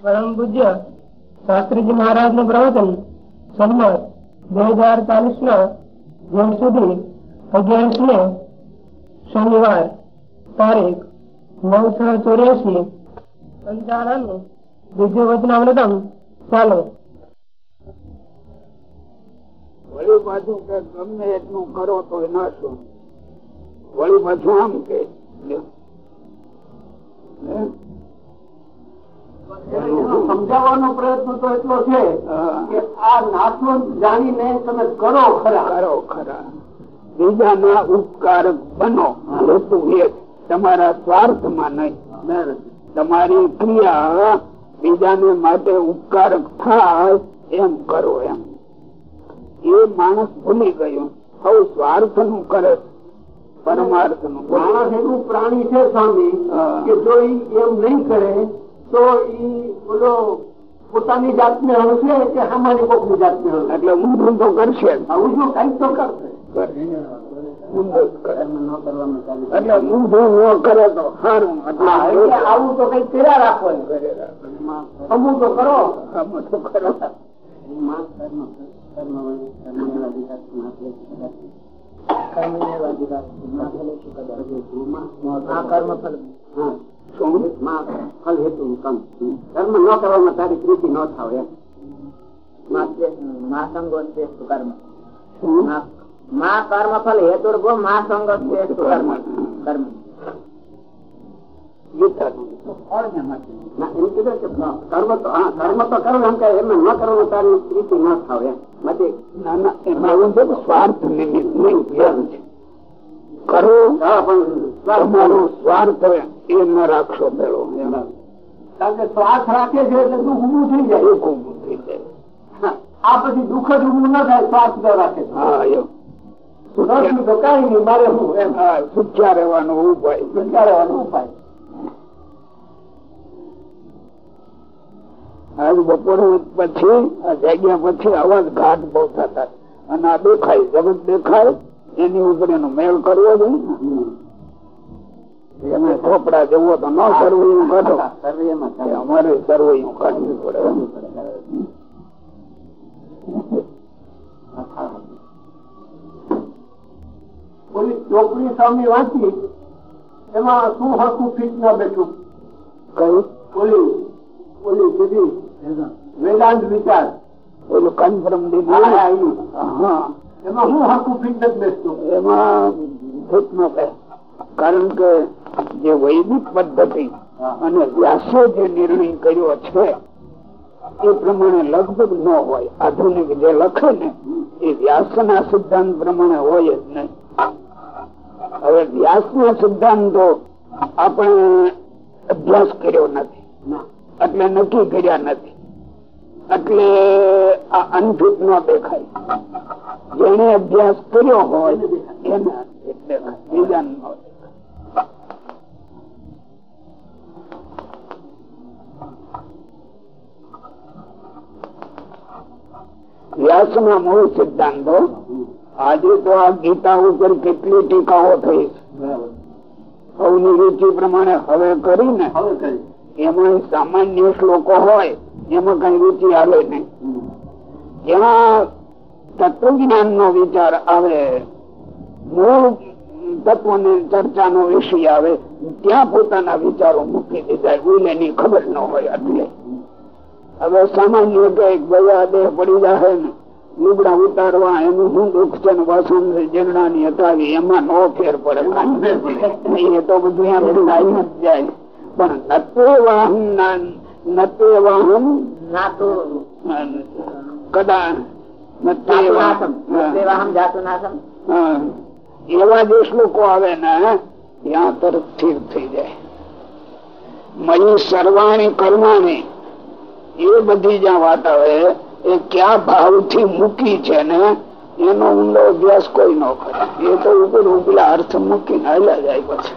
પરમ પૂજ્ય શાસ્ત્રીજી મહારાજનું પ્રવચન સંમત બે હજાર ચાલીસ ના જૂન સુધી અગિયારસ ને શનિવાર તારીખ નવ છ ચોર્યાસી પંચાળાનું બીજું વચનામૃતમ ચાલો. વળી પાછું કે ગમે એટલું કરો તો ના શું વળી પાછું આમ કે. સમજાવવાનો પ્રયત્ન તો એટલો છે કે આ નાશો જાણીને તમે કરો ખરા. કરો ખરા. બીજાના ઉપકાર બનો. હેતુ એ તમારા સ્વાર્થમાં નહીં. તમારી ક્રિયા બીજાને માટે ઉપકારક થાય એમ કરો એમ. એ માણસ ભૂલી ગયો. સૌ સ્વાર્થનું કરે પરમાર્થનું માણસ એવું પ્રાણી છે સ્વામી કે જો એમ નહીં કરે તો ઈ બોલો પોતાની જાતને હશે કે સામાન્ય કોક જાતને હશે એટલે ઊંધું તો કરશે જ. આવું જો કંઈક તો કરશે ઊંધું જ એટલે હા. શું? ફલ હેતુ કમ કર્મ ન કરવામાં તારી કૃતિ ન થાવ એમ શું? મા કર્મ ફલ મા કર્મ તો કરો એમ કે એમને ન કરવાનું તારી પ્રીતિ ન થાવ એમ સ્વાર્થ નિમિત્ત નહીં કરો પણ સ્વાર્થ એ ન રાખશો પેલો કારણ કે શ્વાસ રાખે છે એટલે દુઃખ ઉભું થઈ જાય? દુઃખ ઉભું થઈ જાય. આ પછી દુઃખ જ ઉભું ન થાય શ્વાસ ન રાખે. હા એમ. રસ્તું તો કઈ નહીં મારે શું એમ. સુખ્યા રહેવાનો ઉપાય. વિચારવાનો ઉપાય. આજ બપોર પછી આ જાગ્યા પછી અવાજ ઘાટ બહુ થતા. અને આ દેખાય જગત દેખાય એની ઉપર એનો મેળ કરવો જોઈએ એને ચોપડા જવો તો ન કરવું એવું કાઢો. અમારે કરવું એવું કાઢવું પડે. ઓલી ચોપડી સામે વાંચી એમાં શું હરખું ફીટ ના બેઠું. કયું? ઓલી ઓલી સીધી. વેદાંત. વિચાર. ઓલું કન્ફર્મ હા, દીધું હા, ઈ. હા. એમાં શું હરખું ફીટ નથી બેસતું? એમાં ફિટ ન કહે. કારણ કે જે વૈદિક પદ્ધતિ અને વ્યાસો જે નિર્ણય કર્યો છે એ પ્રમાણે લગભગ ન હોય. આધુનિક જે લખે ને એ વ્યાસના સિદ્ધાંત પ્રમાણે હોય જ નહીં. હવે વ્યાસના સિદ્ધાંતો આપણે અભ્યાસ કર્યો નથી. એટલે નક્કી કર્યા નથી. એટલે આ અનફિટ ન દેખાય. જેને અભ્યાસ કર્યો હોય એને દેખાય બીજા ન દેખાય. વ્યાસના મૂળ સિદ્ધાંતો. આજે તો આ ગીતા ઉપર કેટલી ટીકાઓ થઈ. સૌની રૂચિ પ્રમાણે હવે કરીને એમાં સામાન્ય શ્લોકો હોય એમાં કઈ રૂચિ આવે નહીં. જ્યાં તત્વજ્ઞાન નો વિચાર આવે મૂળ તત્વની ચર્ચાનો વિષય આવે ત્યાં પોતાના વિચારો મૂકી દીધા ઉલેની ખબર ન હોય એટલે. હવે સામાન્ય કંઈક ગયા દેહ પડી જાય ને લુગડા ઉતારવા એનું શું દુઃખ છે ને વાસણ જીર્ણા ની હતાવી એમાં નો ફેર પડે. એ તો બધું એમ લાઈ જ જાય. પણ નતે વાહન નતે વાહન કદા. એવા જે શ્લોકો આવે ને ત્યાં તરત સ્થિર થઈ જાય. મયી સર્વાણી કરવાણી એ બધી જ્યાં વાત આવે એ ક્યાં ભાવથી મૂકી છે ને, એનો ઊંડો અભ્યાસ કોઈ ન કરે. એ તો ઉપર ઉપલા અર્થ મૂકીને હાલ્યા જાય પછી.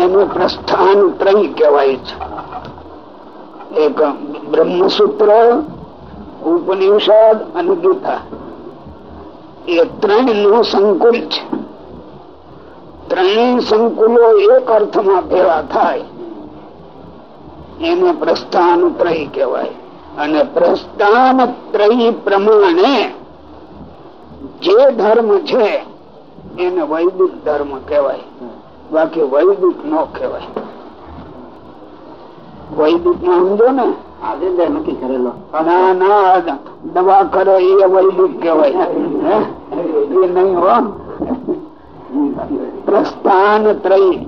એનું પ્રસ્થાન ત્રય કહેવાય છે. એક બ્રહ્મસૂત્ર, ઉપનિષદ અને ગીતા. એ ત્રણનું સંકુલ છે. ત્રણેય સંકુલો એક અર્થમાં ભેળા થાય. એને પ્રસ્થાન ત્રય કહેવાય. અને પ્રસ્થાન ત્રય પ્રમાણે જે ધર્મ છે એને વૈદિક ધર્મ કહેવાય. બાકી વૈદિક ન કહેવાય. વૈદિકમાં સમજો ને? આજે નક્કી કરેલો. ના ના દવા કરે એ વૈદિક કહેવાય. હે? એ નહીં હો. પ્રસ્થાન ત્રય.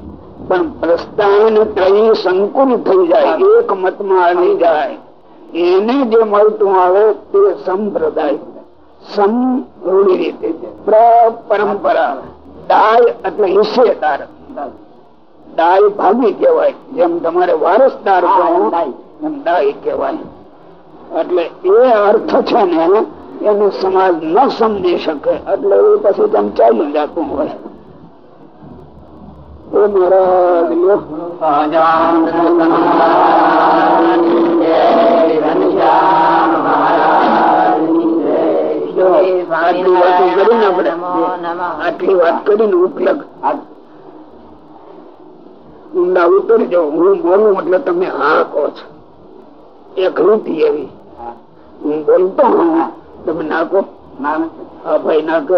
પણ પ્રસ્થાન ત્રય સંકુલ થઈ જાય એક મતમાં આવી જાય. એને જે મળતું આવે તે સંપ્રદાય. સમ રૂઢી રીતે. પ્ર પરંપરા. દાય એટલે હિસ્સેદાર. દાય ભાગી કહેવાય. જેમ તમારે વારસદાર કહો એમ કહેવાય. એટલે એ અર્થ છે ને એને સમાજ ન સમજી શકે. એટલે એ પછી તેમ ચાલી જતું હોય. એ મહારાજ આટલી વાતો કરીને ઉપલક ઊંડા ઉતરજો હું બોલું એટલે તમે હા કહો છો એક રીતિ એવી હું બોલતો હોઉં તમે નાખો ના ભાઈ નાખો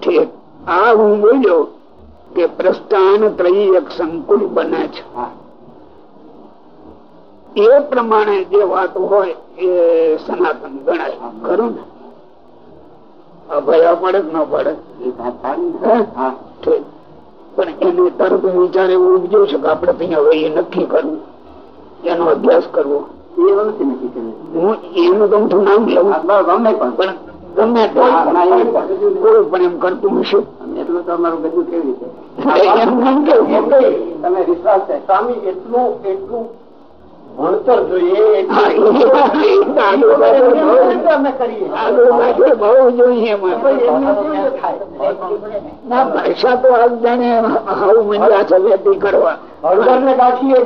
ઠીક આ હું બોલ્યો કે પ્રસ્થાન ત્રય એક સંકુલ બને છે. એ પ્રમાણે જે વાત હોય એ સનાતન ગણાય. ખરું ને? અભયા પડે કે ન પડે? પણ એને તરત વિચાર એવો ઉપજ્યો છે કે આપડે ત્યાં હવે એ નક્કી કરવું. એનો અભ્યાસ કરવો. હું એનું તો હું નામ લેવું પણ. ગમે તે કોઈ પણ એમ કરતું હશે. એટલું તો અમારું બધું કેવી રીતે? તમે વિશ્વાસ છે. સ્વામી એટલું એટલું ભણતર જોઈએ બહુ- જોઈએ ભાષા તો આજ જાણે આવું છે વેતી કરવા.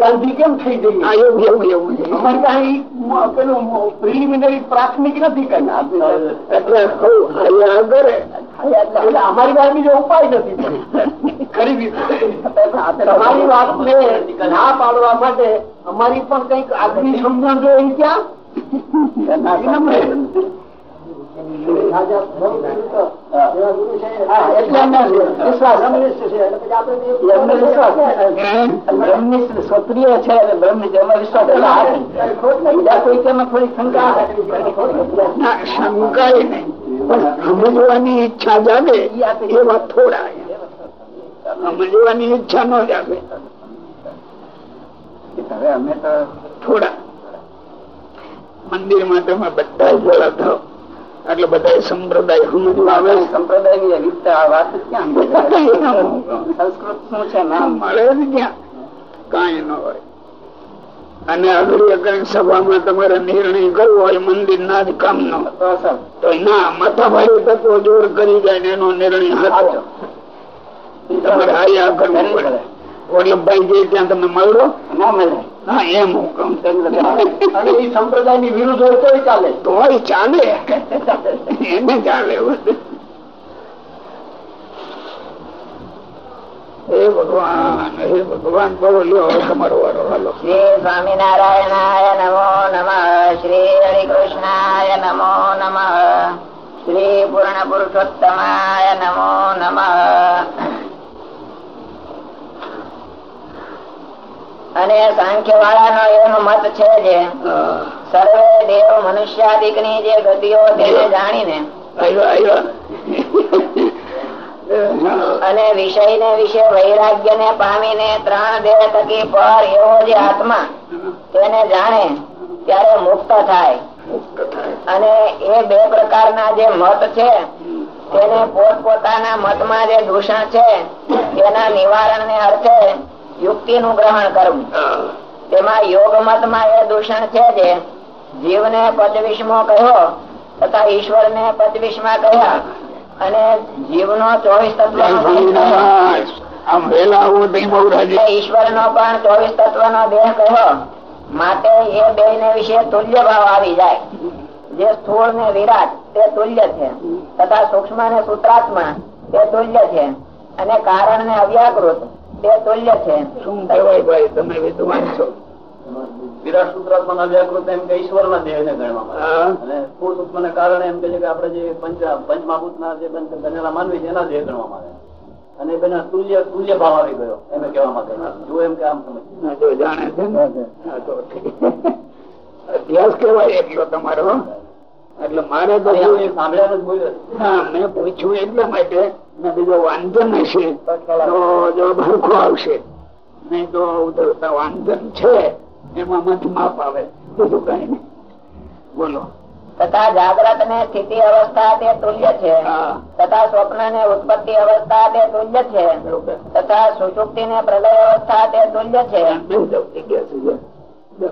ગાંધી કેમ થઈ જઈએ? એવું એવું એવું. અમારે કાંઈ પેલું પ્રિલિમિનરી પ્રાથમિક નથી કરતા એટલે અમારી પાસે બીજો ઉપાય નથી. કરી ખરી તમારી વાતને ના પાડવા માટે અમારી પણ કંઈક આગવી સમજણ જોઈએ ક્ષત્રિય છે શંકા સમજવાની ઈચ્છા જાગે એવા થોડા સમજવાની ઈચ્છા ન જાગે. હવે અમે તો થોડા મંદિરમાં તમે બધા જોડા થાવ એટલે બધા સંપ્રદાય સમજવા આવે. સંપ્રદાયની વિવિધતા આ વાત ક્યાં સંસ્કૃત શું છે નામ? મળે ક્યાં? કઈ ન હોય. અને અઘરી સભામાં તમારે નિર્ણય કરવો હોય મંદિર ના જ કામ નો તો ના માથાભાઈ તત્વો જોર કરી જાય એનો નિર્ણય હાથ. તમારે હાયા કરવું પડે વલ્લભભાઈ જે ત્યાં તમે મળ્યો? ના મળે હા એમ હું એ સંપ્રદાયની વિરુદ્ધ હોય તો ચાલે. તોય ચાલે. એને ચાલે હે ભગવાન હે ભગવાન બોલો લ્યો હવે તમારો વારો. હાલો. શ્રી સ્વામિનારાયણાય નમો નમઃ. શ્રી હરિકૃષ્ણાય નમો નમઃ. શ્રી પૂર્ણ પુરુષોત્તમાય નમો નમઃ. અને સાંખ્ય વાળાનો એનો મત છે જે સર્વે દેવ મનુષ્યાદિકની જે ગતિઓ તેને જાણીને. અને વિષય ને વિશે વૈરાગ્ય ને પામીને ત્રણ દેહ થકી પર એવો જે આત્મા તેને જાણે ત્યારે મુક્ત થાય. અને એ બે પ્રકારના જે મત છે તેને પોતપોતાના મતમાં જે દૂષણ છે તેના નિવારણ ને અર્થે યુક્તિ નું ગ્રહણ કરવું તેમાં યોગ મતમાં એ દૂષણ છે જે જીવને પચવીસમો કહ્યો તથા ઈશ્વર ને પચવીસમાં કહ્યા અને જીવનો ચોવીસ તત્વ ઈશ્વર નો પણ ચોવીસ તત્વ નો દેહ કહ્યો. માટે એ બે ને વિશે તુલ્ય ભાવ આવી જાય. જે સ્થૂળ ને વિરાટ તે તુલ્ય છે. તથા સૂક્ષ્મ ને સૂત્રાત્મા તે તુલ્ય છે. અને કારણ ને અવ્યાકૃત. તે તુલ્ય છે શું કહેવાય ભાઈ તમે વિદ્વાન છો વિરાટ સૂત્રાત્મા વ્યાકૃત એમ કે ઈશ્વર ના દેહ ને ગણવામાં આવે. હા. અને સ્થૂળ સૂક્ષ્મ ને કારણે એમ કે છે કે આપણે જે પંચ પંચમહાભૂત ના જે બનેલા માનવી છે એના દેહ ગણવામાં આવે અને બેના તુલ્ય તુલ્ય ભાવ આવી ગયો એમ કેવા માંગે. જો એમ કે આમ સમજ જાણે છે હા, તો ઠીક. અભ્યાસ કેવાય એટલો તમારો એટલે મારે મેં પૂછ્યું એટલા માટે બીજો વાંધન હશે તો જો ભરખો આવશે. નહીં તો ઉધરતા વાંધન છે. એમાં મત માપ આવે. બીજું કઈ નઈ બોલો. તથા જાગ્રત ને સ્થિતિ અવસ્થા તે તુલ્ય છે. હા. તથા સ્વપ્ન ને ઉત્પત્તિ અવસ્થા તે તુલ્ય છે. તથા સુષુપ્તિ ને પ્રલય અવસ્થા તે તુલ્ય છે બે જાવ જગ્યા છે જો. જો.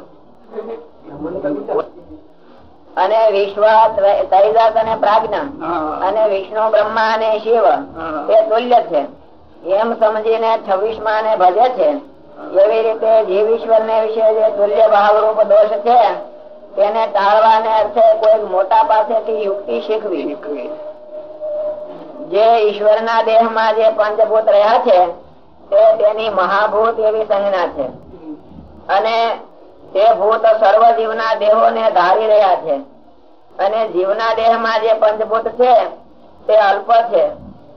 અને વિશ્વ તૈજસ અને પ્રાજ્ઞા. અને વિષ્ણુ બ્રહ્મા અને શિવ. એ તુલ્ય છે. એમ સમજીને છવ્વીસમાં ભજે છે. એવી રીતે જીવ ઈશ્વર ને વિશે જે તુલ્ય ભાવરૂપ દોષ છે તેને ટાળવાને અર્થે કોઈ મોટા પાસેથી યુક્તિ શીખવી. શીખવી. જે ઈશ્વરના દેહમાં જે પંચભૂત રહ્યા છે તે તેની મહાભૂત એવી સંજ્ઞા છે. અને તે ભૂત સર્વ જીવના દેહો ને ધારી રહ્યા છે. અને જીવના દેહમાં જે પંચભૂત છે, તે અલ્પ છે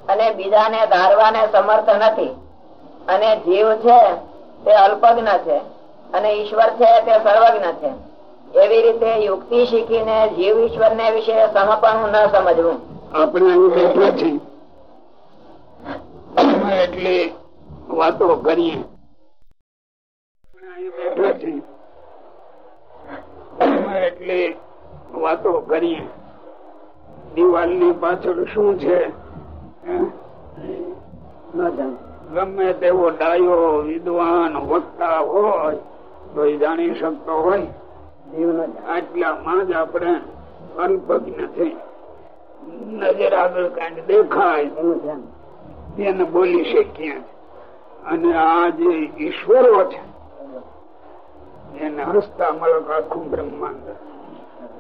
અને બીજાને ધારવાને સમર્થ નથી. અને જીવ છે, તે અલ્પજ્ઞ છે અને ઈશ્વર છે, તે સર્વજ્ઞ છે. એવી રીતે યુક્તિ શીખીને જીવ ઈશ્વર ને વિશે સમપણું ન સમજવું. આપણે અહીં બેઠા છીએ. એટલે વાતો કરીએ. બેઠા છીએ. અમે એટલે વાતો કરીએ દિવાલની પાછળ શું છે? ગમે તેવો ડાયો વિદ્વાન વક્તા હોય તો એ જાણી શકતો હોય. આટલામાં જ આપણે અલ્પજ્ઞ થઈ નજર આગળ કાંઈ દેખાય. તેને બોલી શકીએ અને આ જે ઈશ્વરો છે એને હસતા મળક આખું બ્રહ્માંડ.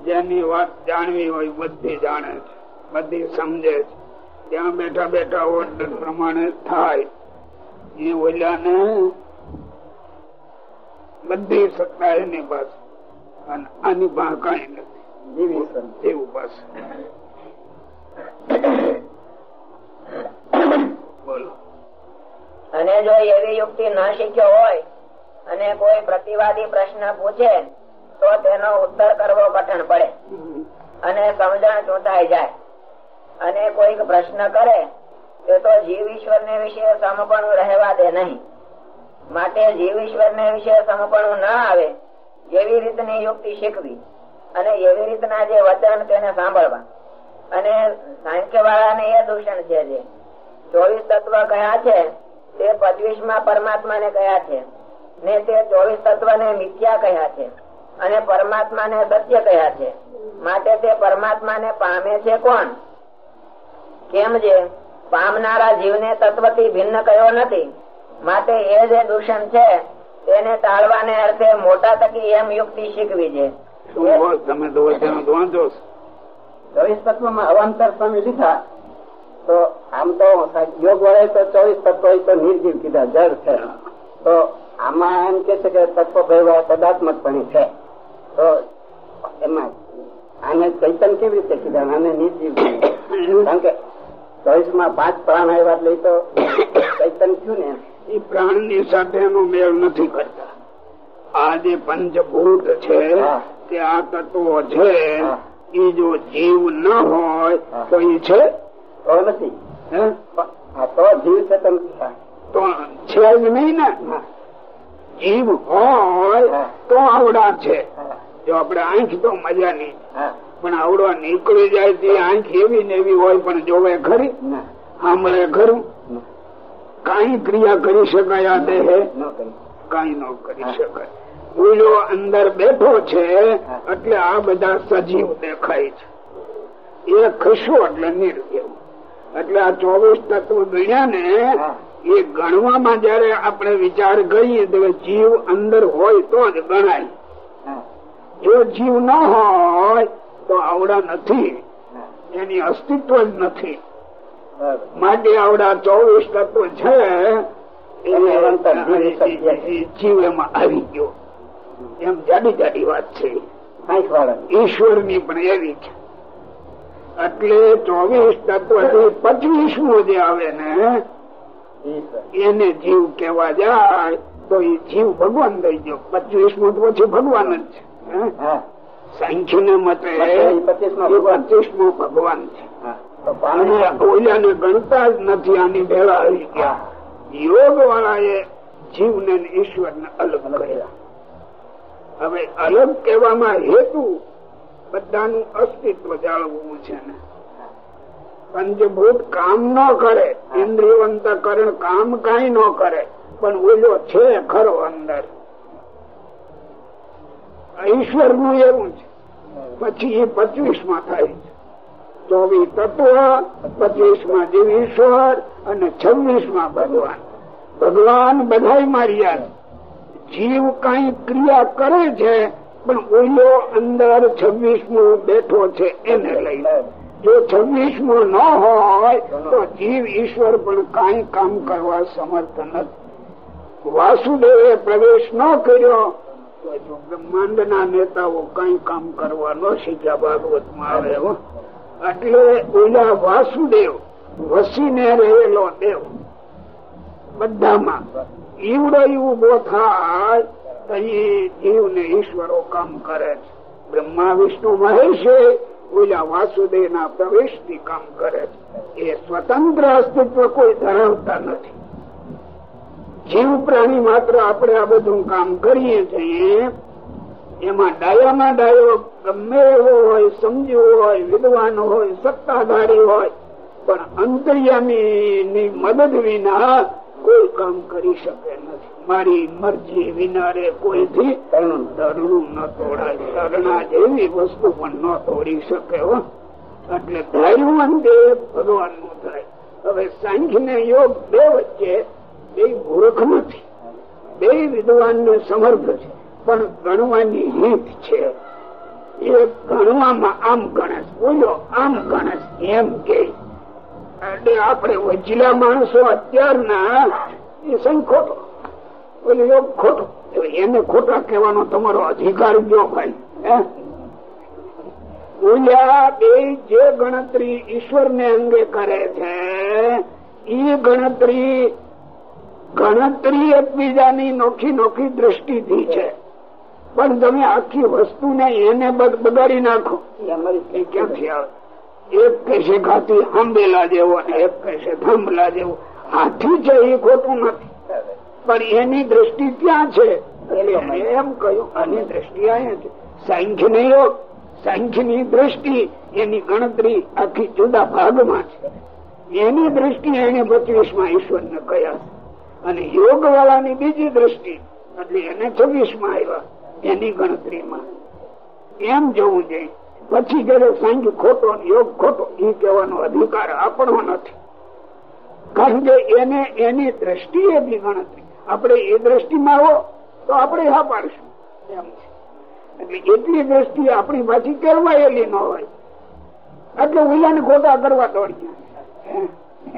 જેની વાત જાણવી હોય બધી જાણે છે બધી સમજે છે. ત્યાં બેઠા બેઠા ઓર્ડર પ્રમાણે થાય. એ ઓલાને બધી સત્તા એની પાસે. અને આની પાસે કઈ નથી. એવું પાસે. બોલો. અને જો એવી યુક્તિ ના શીખ્યો હોય અને કોઈ પ્રતિવાદી પ્રશ્ન પૂછે, તો તેનો ઉત્તર કરવો કઠણ પડે. અને સમજણ ચૂંટાઈ જાય. અને કોઈક પ્રશ્ન કરે, તે જીવ ને વિશે સમપણું રહેવા દે નહીં. માટે જીવ ને વિશે સમપણું ન આવે, એવી રીતની યુક્તિ શીખવી અને એવી રીતના જે વચન તેને સાંભળવા. અને સાંખ્ય વાળાને એ દૂષણ છે જે. ચોવીસ તત્વ કયા છે, તે પચવીસમાં પરમાત્મા ને કયા છે? ને તે ચોવીસ તત્વ ને મિથ્યા કહ્યા છે અને પરમાત્મા ને સત્ય કહ્યા છે. માટે તે પરમાત્મા ને પામે છે કોણ? કેમ જે પામનારા જીવને તત્વથી ભિન્ન કયો નથી. માટે એ જે દૂષણ છે તેને ટાળવાને અર્થે મોટા તકી એમ યુક્તિ શીખવી છે. તમે તો વાંચો. ચોવીસ તત્વમાં અવાંતર સ્વામી લીધા. તો આમ તો યોગ વડે તો ચોવીસ તત્વ તો નિર્જીવ કીધા જળ છે. તો આમાં એમ કે છે કે તત્વ ભેગા પદાત્મક પણ છે. તો એમાં આને ચૈતન કેવી રીતે કીધા? આને નિર્જીવ. કારણ કે ચોવીસમાં પાંચ પ્રાણ આવ્યા એટલે તો ચૈતન થયું ને એ પ્રાણની સાથે એનો મેળ નથી કરતા. આ જે પંચભૂત છે. તે આ તત્વો છે એ જો જીવ ન હોય તો એ છે? તો નથી. હે? તો જીવ ચેતન તો છે જ નહીં ને. જીવ હોય તો આવડા છે. જો આપડે આંખ તો મજાની. પણ આવડવા નીકળી જાય તે આંખ એવી ને એવી હોય પણ જોવે ખરી. સાંભળે ખરું. કઈ ક્રિયા કરી શકાય આ દેહે? કઈ ન કરી શકાય. ઉલો અંદર બેઠો છે એટલે આ બધા સજીવ દેખાય છે. એ ખસો એટલે નિર્ગેવ એટલે આ ચોવીસ તત્વ ગણ્યા ને. એ ગણવામાં જયારે આપણે વિચાર કરીએ તો જીવ અંદર હોય તો જ ગણાય. જો જીવ ન હોય તો આવડા નથી. એની અસ્તિત્વ જ નથી. માટે આવડા ચોવીસ તત્વ છે જીવી એમાં આવી ગયો. એમ જાડી જાડી વાત છે. ઈશ્વરની પણ એવી છે. એટલે ચોવીસ તત્વથી પચીસમું જે આવે ને એને જીવ કેવા જાય તો એ જીવ ભગવાન થઈ ગયો. પચીસમું તો પછી ભગવાન જ છે? સાંખ્ય ને મતે પચીસ 25 ભગવાન. છે. ગણતા જ નથી આની ભેળા આવી ગયા. યોગ વાળા એ જીવ ને ઈશ્વર ને અલગ કર્યા. હવે અલગ કહેવામાં હેતુ બધાનું અસ્તિત્વ જાળવવું છે ને. પંચભૂત કામ ન કરે ઇન્દ્રિયવંતકરણ કામ કઈ ન કરે પણ ઓલો છે ખરો અંદર. ઈશ્વરનું એવું છે. પછી એ પચીસમાં થાય છે. ચોવીસ તત્વ પચીસમાં જીવ ઈશ્વર અને છવ્વીસમાં ભગવાન ભગવાન બધા માર્યા જીવ કઈ ક્રિયા કરે છે પણ ઓલો અંદર છવ્વીસમો બેઠો છે એને લઈને જો છવ્વીસમો ન હોય, તો જીવ ઈશ્વર પણ કઈ કામ કરવા સમર્થ નથી. વાસુદેવે પ્રવેશ ન કર્યો, તો બ્રહ્માંડ ના નેતાઓ કઈ કામ કરવા ન શીખ્યા ભાગવતમાં આવે એટલે ઓલા વાસુદેવ વસીને રહેલો દેવ. બધામાં ઈવડો ઊભો થાય, તો જીવ ને ઈશ્વરો કામ કરે છે. બ્રહ્મા, વિષ્ણુ, મહેશે ઓલા વાસુદેવ ના પ્રવેશથી કામ કરે એ સ્વતંત્ર અસ્તિત્વ કોઈ ધરાવતા નથી. જીવ પ્રાણી માત્ર આપણે આ બધું કામ કરીએ છીએ. એમાં ડાયામાં ડાયો ગમે એવો હોય, સમજ્યો હોય, વિદ્વાન હોય, સત્તાધારી હોય, પણ અંતર્યામી ની મદદ વિના કોઈ કામ કરી શકે નથી. મારી મરજી વિના રે કોઈથી દરણું ન તોડાય. શરણા જેવી વસ્તુ પણ ન તોડી શકે એટલે ધાર્યું ભગવાનનું થાય. હવે સાંખી ને યોગ બે વચ્ચે, બે મૂર્ખ નથી બે વિદ્વાન ને સમર્થ છે, પણ ગણવાની રીત છે. એ ગણવામાં આમ ગણેશ, બોલો, આમ ગણેશ, એમ કે. એટલે આપણે વજલા માણસો અત્યારના એ સહી ખોટો બોલે યોગ ખોટો એને ખોટા કહેવાનો તમારો અધિકાર ગયો ભાઈ બોલ્યા બે જે ગણતરી ઈશ્વર ને અંગે કરે છે ઈ ગણતરી ગણતરી એકબીજાની નોખી નોખી દ્રષ્ટિથી છે. પણ તમે આખી વસ્તુને એને બગ- બગાડી નાખો. અમારી ક્યાંથી આવે? એક કહેશે ખાતી આંબેલા જેવો અને એક કહેશે થાંભલા જેવો. હાથી છે એ ખોટું નથી. પણ એની દ્રષ્ટિ ત્યાં છે. એમ કહ્યું, આની દ્રષ્ટિ અહીંયા છે. સાંખ્ય ને યોગની દ્રષ્ટિ, એની ગણતરી આખી જુદા ભાગમાં છે. એની દ્રષ્ટિ એને બત્રીસમાં ઈશ્વર ને કહ્યા અને યોગ વાળાની બીજી દ્રષ્ટિ, એટલે એને છવ્વીસમાં આવ્યા, એની ગણતરીમાં. એમ જવું જોઈએ. પછી જયારે સાંજ ખોટો યોગ ખોટો એ કહેવાનો અધિકાર આપણો નથી. કારણ કે એને, એની દ્રષ્ટિએ બી ગણતરી. આપણે એ દ્રષ્ટિમાં આવો તો આપણે હા પાડશું. એટલે એટલી દ્રષ્ટિ આપણી પાછી કેળવાયેલી ન હોય. એટલે ઉલાને ખોટા કરવા દોડીએ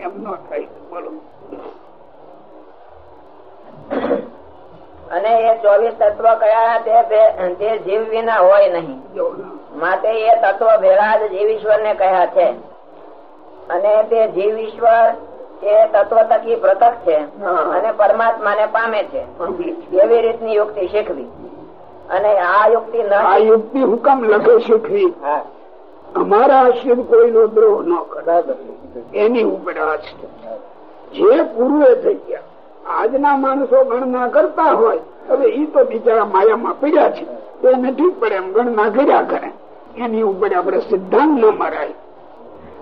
એમ ન થાય. બોલો. અને એ ચોવીસ તત્વ કયા તે જીવ વિના હોય નહીં. માટે એ તત્વ ભેળા જ જીવ ઈશ્વર ને કહ્યા છે. અને તે જીવ ઈશ્વર એ તત્વ તકી પૃથક છે અને પરમાત્મા ને પામે છે. એવી રીતની યુક્તિ શીખવી. અને આ યુક્તિ આ યુક્તિ હુકમ લખે શીખવી? અમારા આશ્રિત કોઈ નો દ્રોહ ન એની ઉપર આજ જે પૂર્વે થઈ ગયા. આજના માણસો ગણના કરતા હોય હવે ઈ તો બિચારા માયામાં પડ્યા છે. એને ઠીક પડે એમ ગણના કર્યા કરે. એની ઉપર આપણે સિદ્ધાંત ન મરાય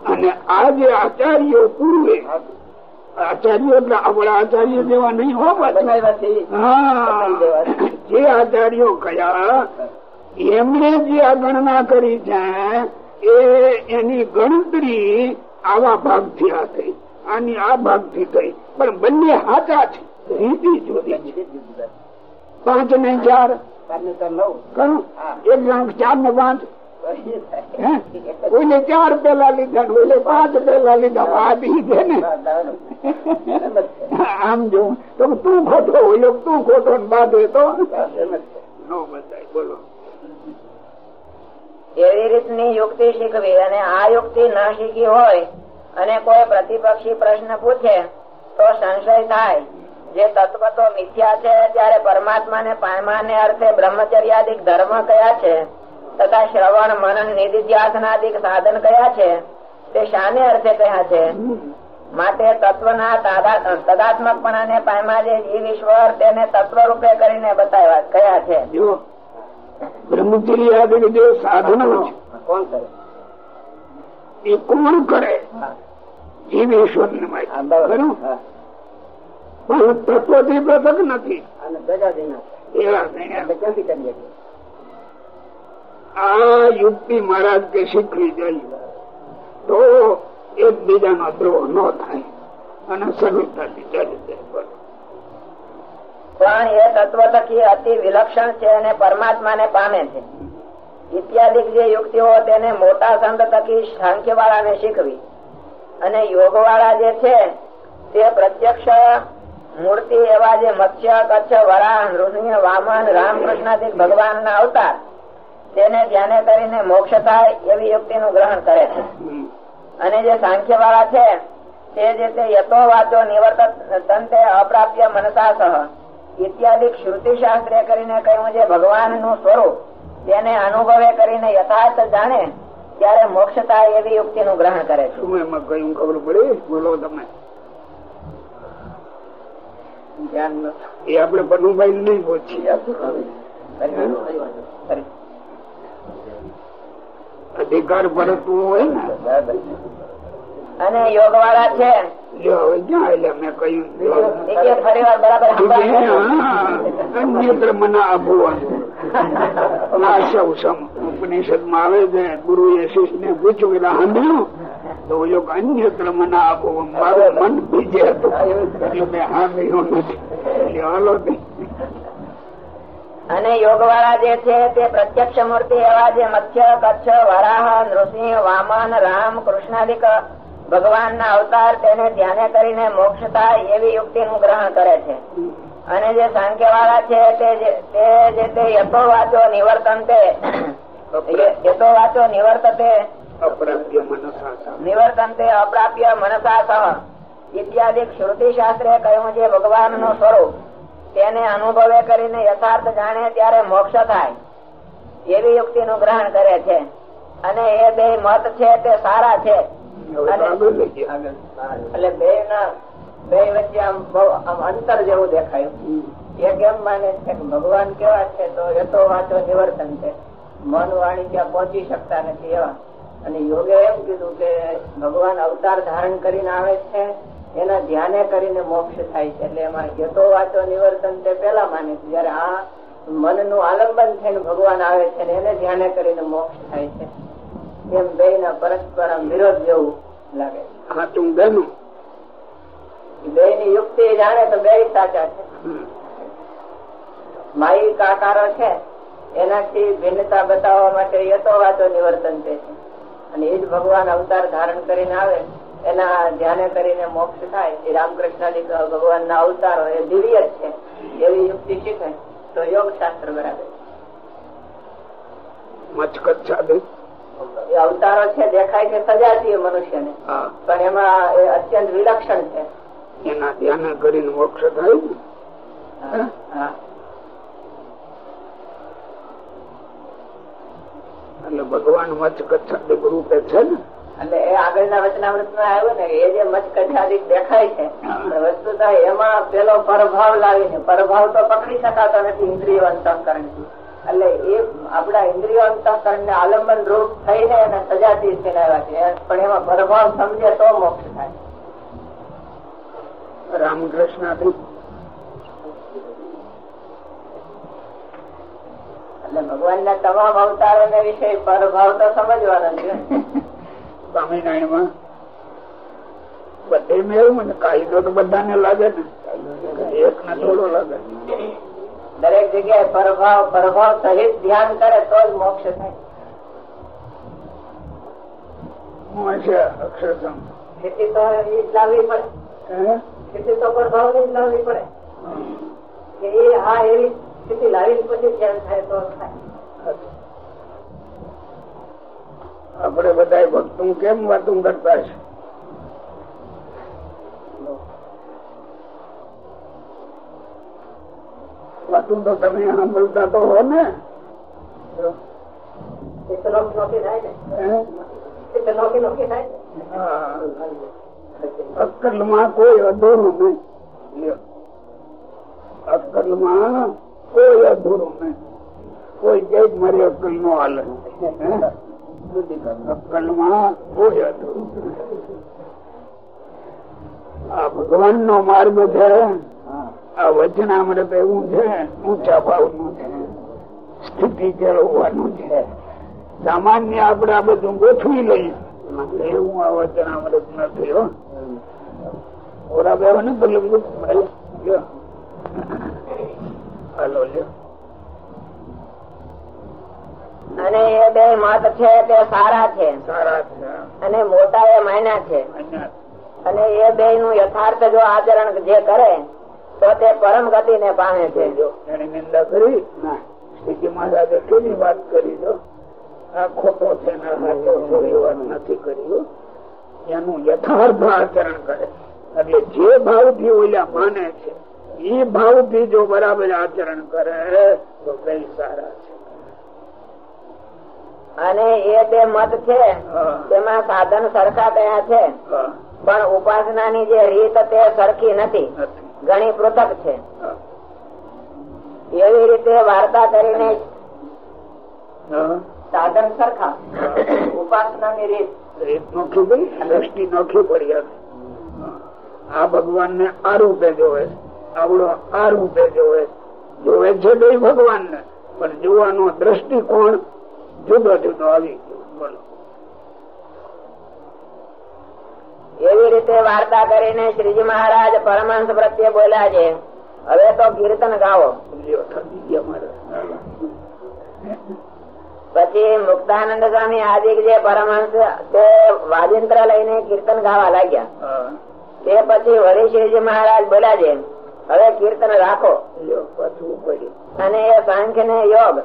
અને આ જે આચાર્યો પૂર્વે આચાર્યો એટલે આપણા આચાર્ય જેવા નહીં હો જે આચાર્યો કયા એમણે જે આ ગણના કરી છે એ એની ગણતરી આવા ભાગથી આ થઈ આની આ ભાગથી થઈ. પણ બંને હાચા છે રીતિ જુદી છે. પાંચ ને ચાર. એક પાંચ? કોઈને ચાર પેલા લીધા કોઈને પાંચ પેલા લીધા વાત છે ને. આમ જો, તો તું ખોટો ઓલો તું ખોટો ને બાદ તો. બોલો. એવી રીતની યુક્તિ શીખવી અને આ યુક્તિ ન શીખી હોય અને કોઈ પ્રતિપક્ષી પ્રશ્ન પૂછે, તો સંશય થાય. જે તત્વ તો મિથ્યા છે, ત્યારે પરમાત્મા ને પામવાને અર્થે બ્રહ્મચર્યાદિક ધર્મ કયા છે? તથા શ્રવણ મનન નિધિધ્યાસનાદિક સાધન કયા છે? તે શાને અર્થે કયા છે? માટે તત્વના તદાત્મકપણાને પામ્યા જે જીવ ઈશ્વર તેને તત્વ રૂપે કરીને બતાવ્યા કયા છે? જો જે સાધનો કોણ કરે? એ કોણ કરે? જીવ ઈશ્વર ને પણ તત્વથી. પૃથક નથી. એવા ક્યાંથી કરીએ? આ યુક્તિ મહારાજ કે શીખવી જોઈએ. તો એકબીજાનો દ્રોહ ન થાય. અને સરળતાથી ચાલી જાય પણ એ તત્વ લખી અતિ વિલક્ષણ છે અને પરમાત્માને પામે છે. ઇત્યાદિ જે યુક્તિઓ તેને મોટા સંત થકી સાંખ્ય વાળાને શીખવી. અને યોગ વાળા જે છે, તે પ્રત્યક્ષ મૂર્તિ એવા જે મત્સ્ય, કચ્છ, વરાહ, નૃસિંહ, વામન, રામકૃષ્ણ ભગવાન ના અવતાર તેને ધ્યાને કરીને મોક્ષ થાય એવી યુક્તિનું ગ્રહણ કરે છે. અને જે સાંખ્ય વાળા છે તે જે તે યતો વાચો નિવર્ત તંતે અપ્રાપ્ય મનતા સહ. ઇત્યાદિ શ્રુતિ શાસ્ત્રે કરીને કહ્યું જે ભગવાનનું સ્વરૂપ તેને અનુભવે કરીને યથાર્થ જાણે ત્યારે મોક્ષ થાય એવી યુક્તિ નું ગ્રહણ કરે છે. શું એમાં કયું ખબર પડી? બોલો તમે. ધ્યાન એ આપણે બનુભાઈ નહીં પૂછીએ. અધિકાર ભરતું હોય ને. અને યોગ વાળા છે? ઉપનિષદમાં આવે છે ગુરુ એ શિષ્ય ને પૂછ્યું સાંભળ્યું? તો યોગ અન્યત્ર મને આપો. મારું મન બીજે હતું. એટલે મેં સાંભળ્યું નથી. એટલે હાલો. અને યોગ વાળા જે છે તે પ્રત્યક્ષ મૂર્તિ એવા જે મત્સ્ય કચ્છ વરાહ નૃસિંહ વામન રામ કૃષ્ણાદિક ભગવાન ના અવતાર તેને ધ્યાને કરીને મોક્ષ થાય એવી યુક્તિ નું ગ્રહણ કરે છે. અને જે સાંખ્ય વાળા છે તે જે- તે યથો વાચો નિવર્તન તે યથો વાચો નિવર્તતે નિવર્તન તે અપ્રાપ્ય મનસા સહ. ઇત્યાદિ શ્રુતિ શાસ્ત્રે કહ્યું છે ભગવાનનું સ્વરૂપ. તેને અનુભવે કરીને યથાર્થ જાણે ત્યારે મોક્ષ થાય. એવી યુક્તિ નું ગ્રહણ કરે છે. અને એ બે મત છે તે સારા છે. એટલે બે ના બે વચ્ચે આમ બહુ આમ અંતર જેવું દેખાયું. એક એમ માને છે કે ભગવાન કેવા છે તો એ તો વાંચો નિવર્તન છે. મન વાણી ત્યાં પહોંચી શકતા નથી એવા. અને યોગે એમ કીધું કે ભગવાન અવતાર ધારણ કરીને આવે છે. એના ધ્યાને કરીને મોક્ષ થાય છે. એટલે એમાં યતો વાંચો નિવર્તન તે પેલા માને છે. જયારે આ મનનું આલંબન થઈને ભગવાન આવે છે ને એને ધ્યાને કરીને મોક્ષ થાય છે. એમ બે ના પરસ્પર વિરોધ જેવું લાગે બેનું. બે ની યુક્તિ જાણે તો બે સાચા છે. માયિક આકારો છે. એનાથી ભિન્નતા બતાવવા માટે યતો વાતો નિવર્તન છે. અને એ જ ભગવાન અવતાર ધારણ કરીને આવે એના ધ્યાને કરીને મોક્ષ થાય એ રામકૃષ્ણ ભગવાન ના અવતારો એ દિવ્ય જ છે. એવી યુક્તિ શીખે તો યોગ શાસ્ત્ર બરાબર. અવતારો છે દેખાય છે સજાતીય મનુષ્ય ને પણ એમાં એ અત્યંત વિલક્ષણ છે. એના ધ્યાન કરીને મોક્ષ થાય એટલે ભગવાન મચ્છ સાધુ રૂપે છે ને. એટલે એ આગળના વચનામૃતમાં આવ્યું ને એ જે મચકઠાદિક દેખાય છે વસ્તુ એમાં પેલો પરભાવ લાવીને પરભાવ તો પકડી શકાતો નથી ઇન્દ્રિયો અંતઃકરણથી એટલે એ આપણા ઇન્દ્રિયો અંતઃકરણ ને આલંબન રૂપ થઈને એને સજાતી ફેલાવ્યા છે. પણ એમાં પરભાવ સમજે તો મોક્ષ થાય. રામકૃષ્ણ એટલે ભગવાન ના તમામ અવતારો ને વિશે પરભાવ તો સમજવાનો છે. સ્વામિનારાયણમાં બધે મેળવું ને કાયદો તો બધાને લાગે ને. એક ને થોડો લાગે. દરેક જગ્યાએ પરભાવ પરભાવ સહિત ધ્યાન કરે તો જ મોક્ષ થાય. હું છે અક્ષરધામ. ખેતી તો એ જ લાવવી પડે? ખેતી તો પ્રભાવની જ લાવવી પડે. કે એ હા એવી સ્થિતિ લાવી પછી ધ્યાન થાય તો થાય. આપણે બધા ભક્તું કેમ વાતું કરતા છે? વાતું તો તમે સાંભળતા તો હો ને. અક્કલ. અક્કલમાં કોઈ અધૂરું નહીં. અક્કલ અક્કલમાં કોઈ અધૂરું નહીં. કોઈ કે મારી અક્કલ નો હાલે આ ભગવાન નો માર્ગ છે. આ વચનામૃત એવું છે, ઊંચા ભાવનું છે. સ્થિતિ કેળવવાનું છે. સામાન્ય આપણે આ બધું ગોઠવી લઈએ. એવું આ વચનામૃત નથી હો. ઓરા બેવા ને હાલો, લ્યો. અને એ બે મત છે તે સારા છે. અને મોટા એ માયના છે. અને એ બે નું યથાર્થ જો આચરણ જે કરે તો તે પરમ ગતિ ને પામે છે. એની નિંદા કરી ના મહારાજે કેવી વાત કરી જો? આ ખોટો છે ને આ સાચો છે એ વાત નથી કરી એનું યથાર્થ આચરણ કરે. એટલે જે ભાવથી ઓલા માને છે એ ભાવથી જો બરાબર આચરણ કરે તો કઈ સારા છે. અને એ બે મત છે તેમાં સાધન સરખા થયા છે? પણ ઉપાસના ની જે રીત તે સરખી નથી. ઘણી પૃથક છે. એવી રીતે વાર્તા કરીને સાધન સરખા. ઉપાસનાની રીત. રીત નોખી ગઈ દ્રષ્ટિ નોખી પડી. આ ભગવાન ને આ રૂપે જોવે આવડો આ રૂપે જોવે જોવે છે બે ભગવાન ને પણ જોવાનો દ્રષ્ટિકોણ જુદો જુદો આવી ગયો બોલો. એવી રીતે વાર્તા કરીને શ્રીજી મહારાજ પરમહંસ પ્રત્યે બોલ્યા છે. હવે તો કીર્તન ગાવો. પછી મુક્તાનંદ સ્વામી આદિક જે પરમહંસ તે વાજિંત્ર લઈને કીર્તન ગાવા લાગ્યા. તે પછી વળી શ્રીજી મહારાજ બોલ્યા છે હવે કીર્તન રાખો. અને એ સાંખ્ય ને યોગ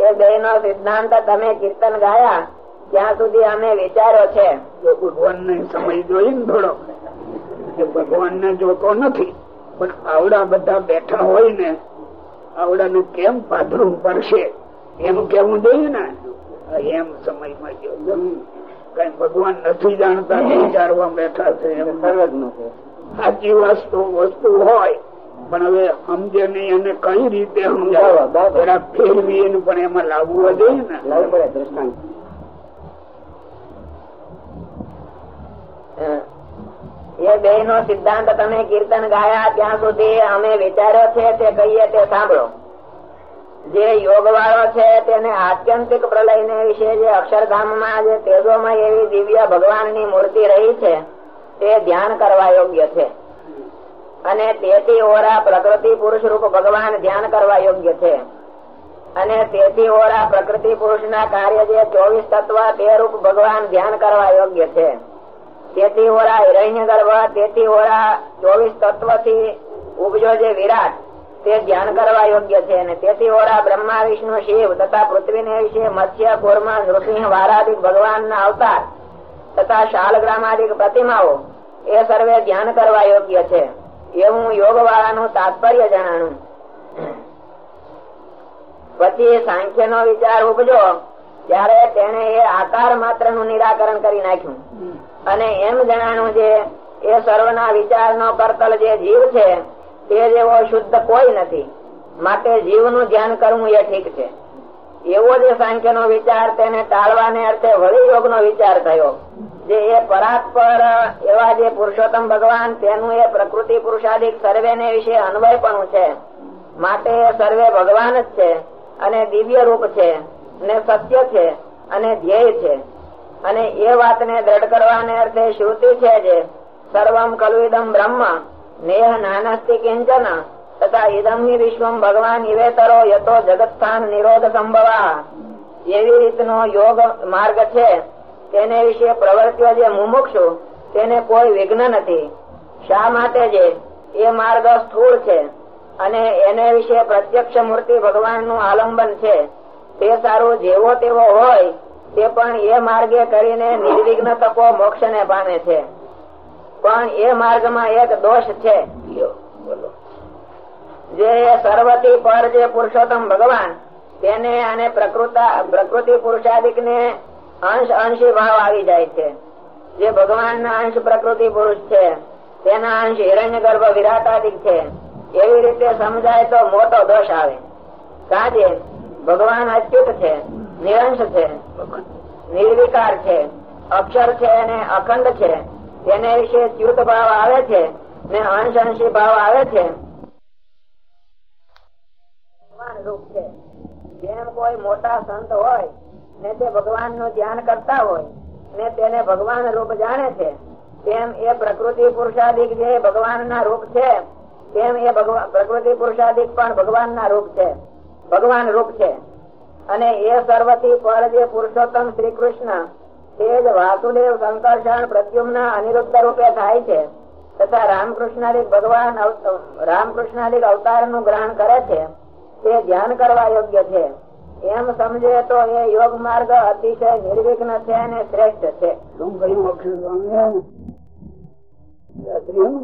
એ બે નો સિદ્ધાંત તમે કીર્તન ગાયા ત્યાં સુધી અમે વિચાર્યો છે. ભગવાન ને સમય જોઈ ને થોડો ભગવાન ને જોતો નથી પણ આવડા બધા બેઠા હોય ને આવડા ને કેમ પાથરું પડશે? એમ કેવું જોઈએ ને? એમ સમયમાં ગયો કઈ ભગવાન નથી જાણતા વિચારવા બેઠા છે એમ. સાચી વસ્તુ વસ્તુ હોય. પણ હવે સમજે નહીં અને કઈ રીતે સમજાવવા સમજાવવા, જરા ફેરવી એનું પણ એમાં લાવવું જોઈએ ને. લાવવું પડે દ્રષ્ટાંત. એ બે નો સિદ્ધાંત તમે કીર્તન ગાયા ત્યાં સુધી અમે વિચાર્યો છે તે કહીએ તે સાંભળો. જે યોગ વાળો છે તેને આત્યંતિક પ્રલય ને વિશે જે અક્ષરધામમાં જે તેજોમય એવી દિવ્ય ભગવાનની મૂર્તિ રહી છે તે ધ્યાન કરવા યોગ્ય છે. અને તેથી ઓરા પ્રકૃતિ પુરુષ રૂપ ભગવાન ધ્યાન કરવા યોગ્ય છે. અને તેથી ઓરા પ્રકૃતિ પુરુષ ના કાર્ય જે ચોવીસ તત્વ તે રૂપ ભગવાન ધ્યાન કરવા યોગ્ય છે. તેથી ઓરા હિરણ્ય ગર્ભ તેથી ઓરા ચોવીસ તત્વથી ઉપજો જે વિરાટ, તે ધ્યાન કરવા યોગ્ય છે. અને તેથી ઓરા બ્રહ્મા, વિષ્ણુ, શિવ તથા પૃથ્વીને વિશે મત્સ્ય, કોરમા, નૃસિંહ, વારાદિક ભગવાન ના અવતાર તથા શાલગ્રામાદિક પ્રતિમાઓ એ સર્વે ધ્યાન કરવા યોગ્ય છે. એવું યોગ વાળાનું તાત્પર્ય જણાણું. પછી સાંખ્ય નો વિચાર ઉપજો ત્યારે તેને એ આકાર માત્રનું નિરાકરણ કરી નાખ્યું. અને એમ જણાણું છે એ સર્વના વિચાર નો કરતલ જે જીવ છે તે જેવો શુદ્ધ કોઈ નથી. માટે જીવનું ધ્યાન કરવું એ ઠીક છે. એવો જે સાંખ્ય નો વિચાર તેને ટાળવાને અર્થે વળી યોગ નો વિચાર થયો. જે એ પરાત્પર એવા જે પુરુષોત્તમ ભગવાન, તેનું એ પ્રકૃતિ પુરુષાધિક સર્વે ને વિશે અન્વય પણ છે. માટે સર્વે ભગવાન જ છે અને દિવ્ય રૂપ છે ને સત્ય છે અને ધ્યેય છે. અને એ વાતને દ્રઢ કરવાને અર્થે શ્રુતિ છે જે, સર્વમ કલુદમ બ્રહ્મ, નેહ નાનસ્તિ કિંચન તથા ઇદમ હિ વિશ્વમ ભગવાન ઇવેતરો યતો જગતસ્થાન નિરોધ સંભવા એવી રીતનો યોગ માર્ગ છે તેને વિશે પ્રવૃત્તિઓ જે મુમુક્ષુ તેને કોઈ વિઘ્ન નથી શા માટે જે એ માર્ગ સ્થૂળ છે અને એને વિશે પ્રત્યક્ષ મૂર્તિ ભગવાનનું આલંબન છે તે સારું જેવો તેવો હોય તે પણ એ માર્ગે કરીને નિર્વિઘ્ન તકો મોક્ષ ને પામે છે પણ એ માર્ગમાં એક દોષ છે જે સર્વથી પર જે પુરુષોત્તમ ભગવાન, તેને અને પ્રકૃતિ પુરુષાદિક ને અંશ અંશી ભાવ આવી જાય છે. જે ભગવાન અંશ પ્રકૃતિ પુરુષ છે, તેના અંશ હિરણ્ય ગર્ભ વિરાટાદિક છે. એવી રીતે સમજાય તો મોટો દોષ આવે. કાજે ભગવાન અચ્યુત છે, નિરંશ છે, નિર્વિકાર છે, અક્ષર છે અને અખંડ છે. તેને વિશે ચ્યુત ભાવ આવે છે ને અંશ અંશી ભાવ આવે છે. રૂપ છે. જેમ કોઈ મોટા સંત હોય, ને તે ભગવાનનું ધ્યાન કરતા હોય, ને તેને ભગવાન રૂપ જાણે છે, તેમ એ પ્રકૃતિ પુરુષાદિક જે ભગવાન ના રૂપ છે, તેમ એ પ્રકૃતિ પુરુષાદિક પણ ભગવાન ના રૂપ છે. ભગવાન રૂપ છે. અને એ સર્વથી પર જે પુરુષોત્તમ શ્રી કૃષ્ણ, તે જ વાસુદેવ સંકર્ષણ પ્રદ્યુમ્ન અનિરુદ્ધ રૂપે થાય છે, તથા રામકૃષ્ણાદિક ભગવાન રામકૃષ્ણાદિક અવતારનું ગ્રહણ કરે છે. તે ધ્યાન કરવા યોગ્ય છે. એમ સમજે તો એ યોગ માર્ગ અતિશય નિર્વિઘ્ન છે અને શ્રેષ્ઠ છે. શું કહ્યું અક્ષર સ્વામી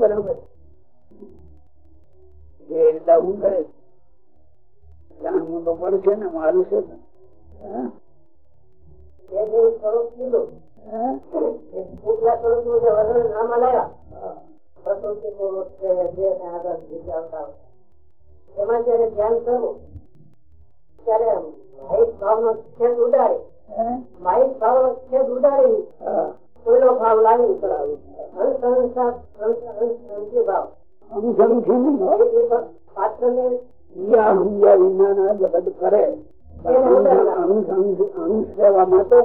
બરાબર રીતે હું કરે. જાણવું તો પડશે ને મારું છે સ્વરૂપ કીધું સ્વરૂપ જે નામ લાવ્યા પ્રકૃતિ જે આગળ વિચારતા એમાં જયારે ધ્યાન કરવું ત્યારે માહિત ભાવ નો છેદ ઉડાડે. માહિત ભાવ નો છેદ ઉડાડે કોઈનો ભાવ લાવી ભાવ. પાત્ર ને? સમજ્યા જગત કરે. અંશ સેવામાં તો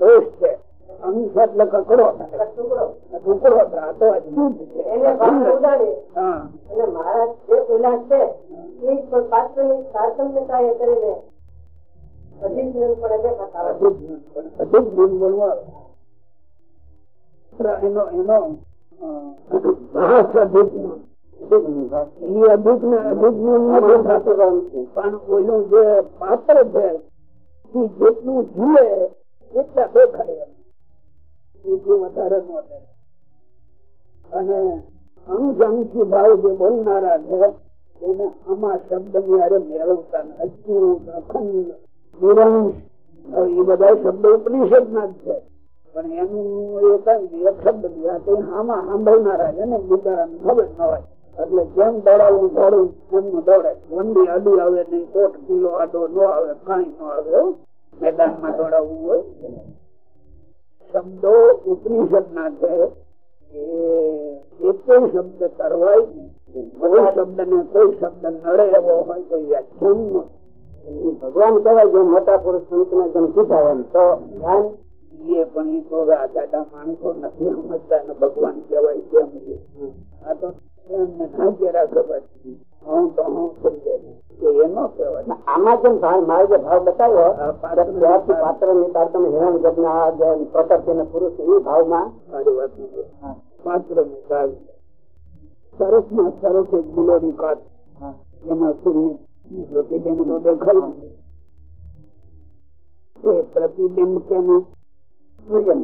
દોષ છે. અંશ એટલે કકડો ટુકડો આ તો છે એને ભાવ ઉડાડે. અને મહારાજ જે પેલા છે એ પણ પાત્રની તારતમ્યતા એ કરીને અધિક નિયમ અધિક બોલવા એનો એનો ભાસ અધિક એ અધિક ને અધિક ગુણ નથી. થતું. પણ ઓલું જે પાત્ર છે એ જેટલું જુએ એટલા દેખાય અને અંશી ભાવ જે બોલનારા છે, એને આમાં શબ્દની અરે મેળવતા એ બધા શબ્દ ઉપનિષદ ના છે. પણ એનું એક શબ્દ આમાં સાંભળનારા છે ને ખબર ન હોય. એટલે જેમ દોડાવું દોડું એમનું દોડે. વંડી અડી આવે નહીં, કોટ કિલો આડો ન આવે, કઈ ન આવે મેદાનમાં દોડાવવું હોય. શબ્દો ઉપનિષદ ના છે એક શબ્દ કરવાય કોઈ શબ્દ ને કોઈ શબ્દ નડે એવો હોય તો વ્યાખ્યાન ભગવાન કહેવાય જેમ મોટા પુરુષ સંત ને જેમ કીધા એમ, તો ધ્યાન એ પણ એ તો દાદા માણસો નથી સમજતા ભગવાન કહેવાય કેમ આ તો આમાં જેમ ભાવ મારે જે ભાવ બતાવ્યો પાત્રની હિરણ પ્રકૃતિ પુરુષ એ ભાવમાં. પાત્ર સરસમાં સરસ એક ગુલો ની કાત એમાં સૂર્ય તો દેખાય ને. એ પ્રતિબિંબ કેમ સૂર્ય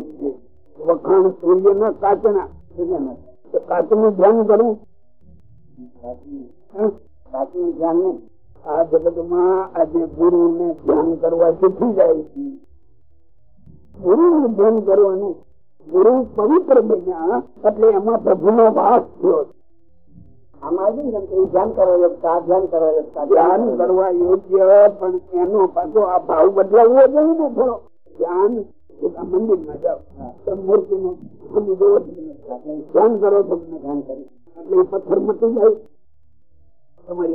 વખાણ સૂર્ય ના કાચના. સૂર્ય ના કાચનું ધ્યાન કરવું. ધ્યાન આ જગતમાં આજે ગુરુ ને ધ્યાન કરવા શીખી જાય ગુરુ નું ધ્યાન કરવાનું, ગુરુ પવિત્ર બન્યા એટલે એમાં પ્રભુ નો વાસ થયો. છે? યોગ્ય, પણ એનો પાછો આ ભાવ બદલાવવો જોઈએ ને થોડો. ધ્યાન મંદિરમાં જાઓ. મૂર્તિ નું ધ્યાન કરો તમને ધ્યાન કરી એટલે પથ્થર મટી જાય. તમે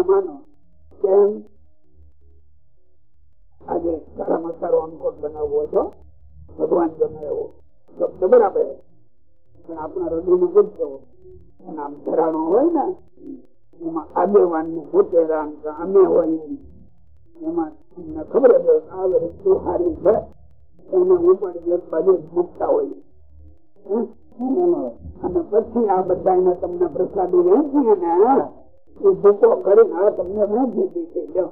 માનો, કેમ? આજે સારો અંકોટ બનાવવો છો? ભગવાન ગમે એવો. શબ્દ બરાબર. પણ આપણા હૃદયનું ગુજ્જો આમ ધરાણો હોય ને એમાં આગેવાનનું પોતે અમે હોય એમાં ખબર જ આ વસ્તુ સારી છે. એને ઉપર એક બાજુ મૂકતા હોય અને પછી આ બધા તમને પ્રસાદી વેચીએ ને એ ભૂકો કરીને હવે તમને વેચી દીધી લો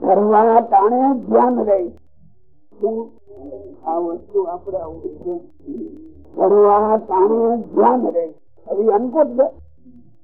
ધરવા ટાણે ધ્યાન રહી. આ વસ્તુ આપડે આવું છે. ધરવા ટાણે ધ્યાન રહી. હવે અનકોટ છે.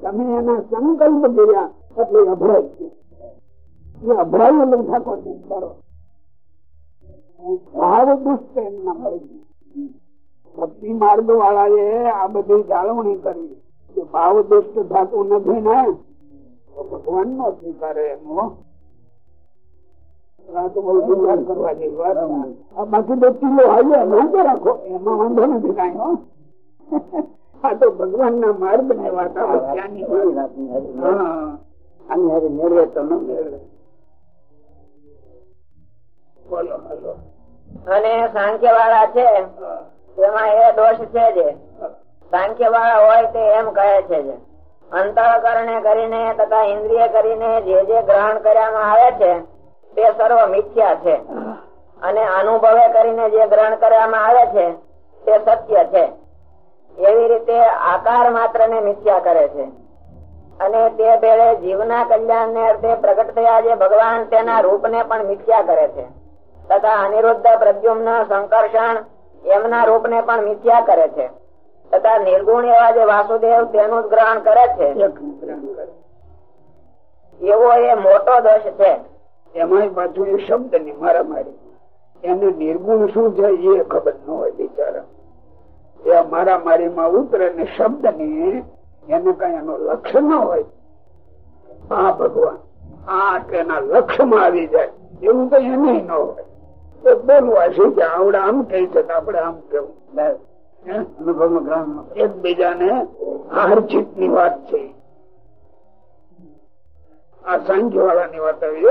તમે એના સંકલ્પ કર્યા એટલે અભરાય એ અભરાય એટલે ઠાકોર કરો. ભાવ દુષ્ટ એમના મળી ભક્તિ માર્ગ વાળા એ આ બધી જાળવણી કરી. કે ભાવ દુષ્ટ થતું નથી ને, તો ભગવાન નો સ્વીકારે એનો બાકી બે કિલો હાલ્યો રાખો. એમાં વાંધો નથી કઈ આ તો ભગવાન ના માર્ગ ને વાત. મેળવે. તો ન મેળવે. બોલો હલો. અને સાંખ્ય વાળા છે તેમાં એ દોષ છે જે. સાંખ્ય વાળા હોય તે એમ કહે છે જે. અંતઃકરણે કરીને તથા ઇન્દ્રિય કરીને જે જે ગ્રહણ કરવામાં આવે છે તે સર્વ મિથ્યા છે. અને અનુભવે કરીને જે ગ્રહણ કરવામાં આવે છે તે સત્ય છે. એવી રીતે આકાર માત્ર ને મિથ્યા કરે છે. અને તે ભેળે જીવના કલ્યાણ ને અર્થે પ્રગટ થયા જે ભગવાન તેના રૂપ ને પણ મિથ્યા કરે છે. તથા અનિરુદ્ધ પ્રદ્યુમ્ન સંકર્ષણ એમના રૂપ ને પણ મિથ્યા કરે છે. તથા નિર્ગુણ એવા જે વાસુદેવ તેનું ગ્રહણ કરે છે. એવો એ મોટો દોષ છે. એમાં પાછું એ શબ્દની મારા મારી એને નિર્ગુણ શું છે એ ખબર ન હોય બિચારા એ મારા મારી માં ઉતરે ને શબ્દની એને કઈ એનો લક્ષ્ય ન હોય. આ ભગવાન, આ તેના લક્ષ્યમાં આવી જાય. એવું કઈ એને ન હોય. તો બોલવા છે કે આવડે આમ કહી છે આપડે આમ કેવું એકબીજાને હારજીતની વાત છે. આ સાંખ્ય વાળા ની વાત આવી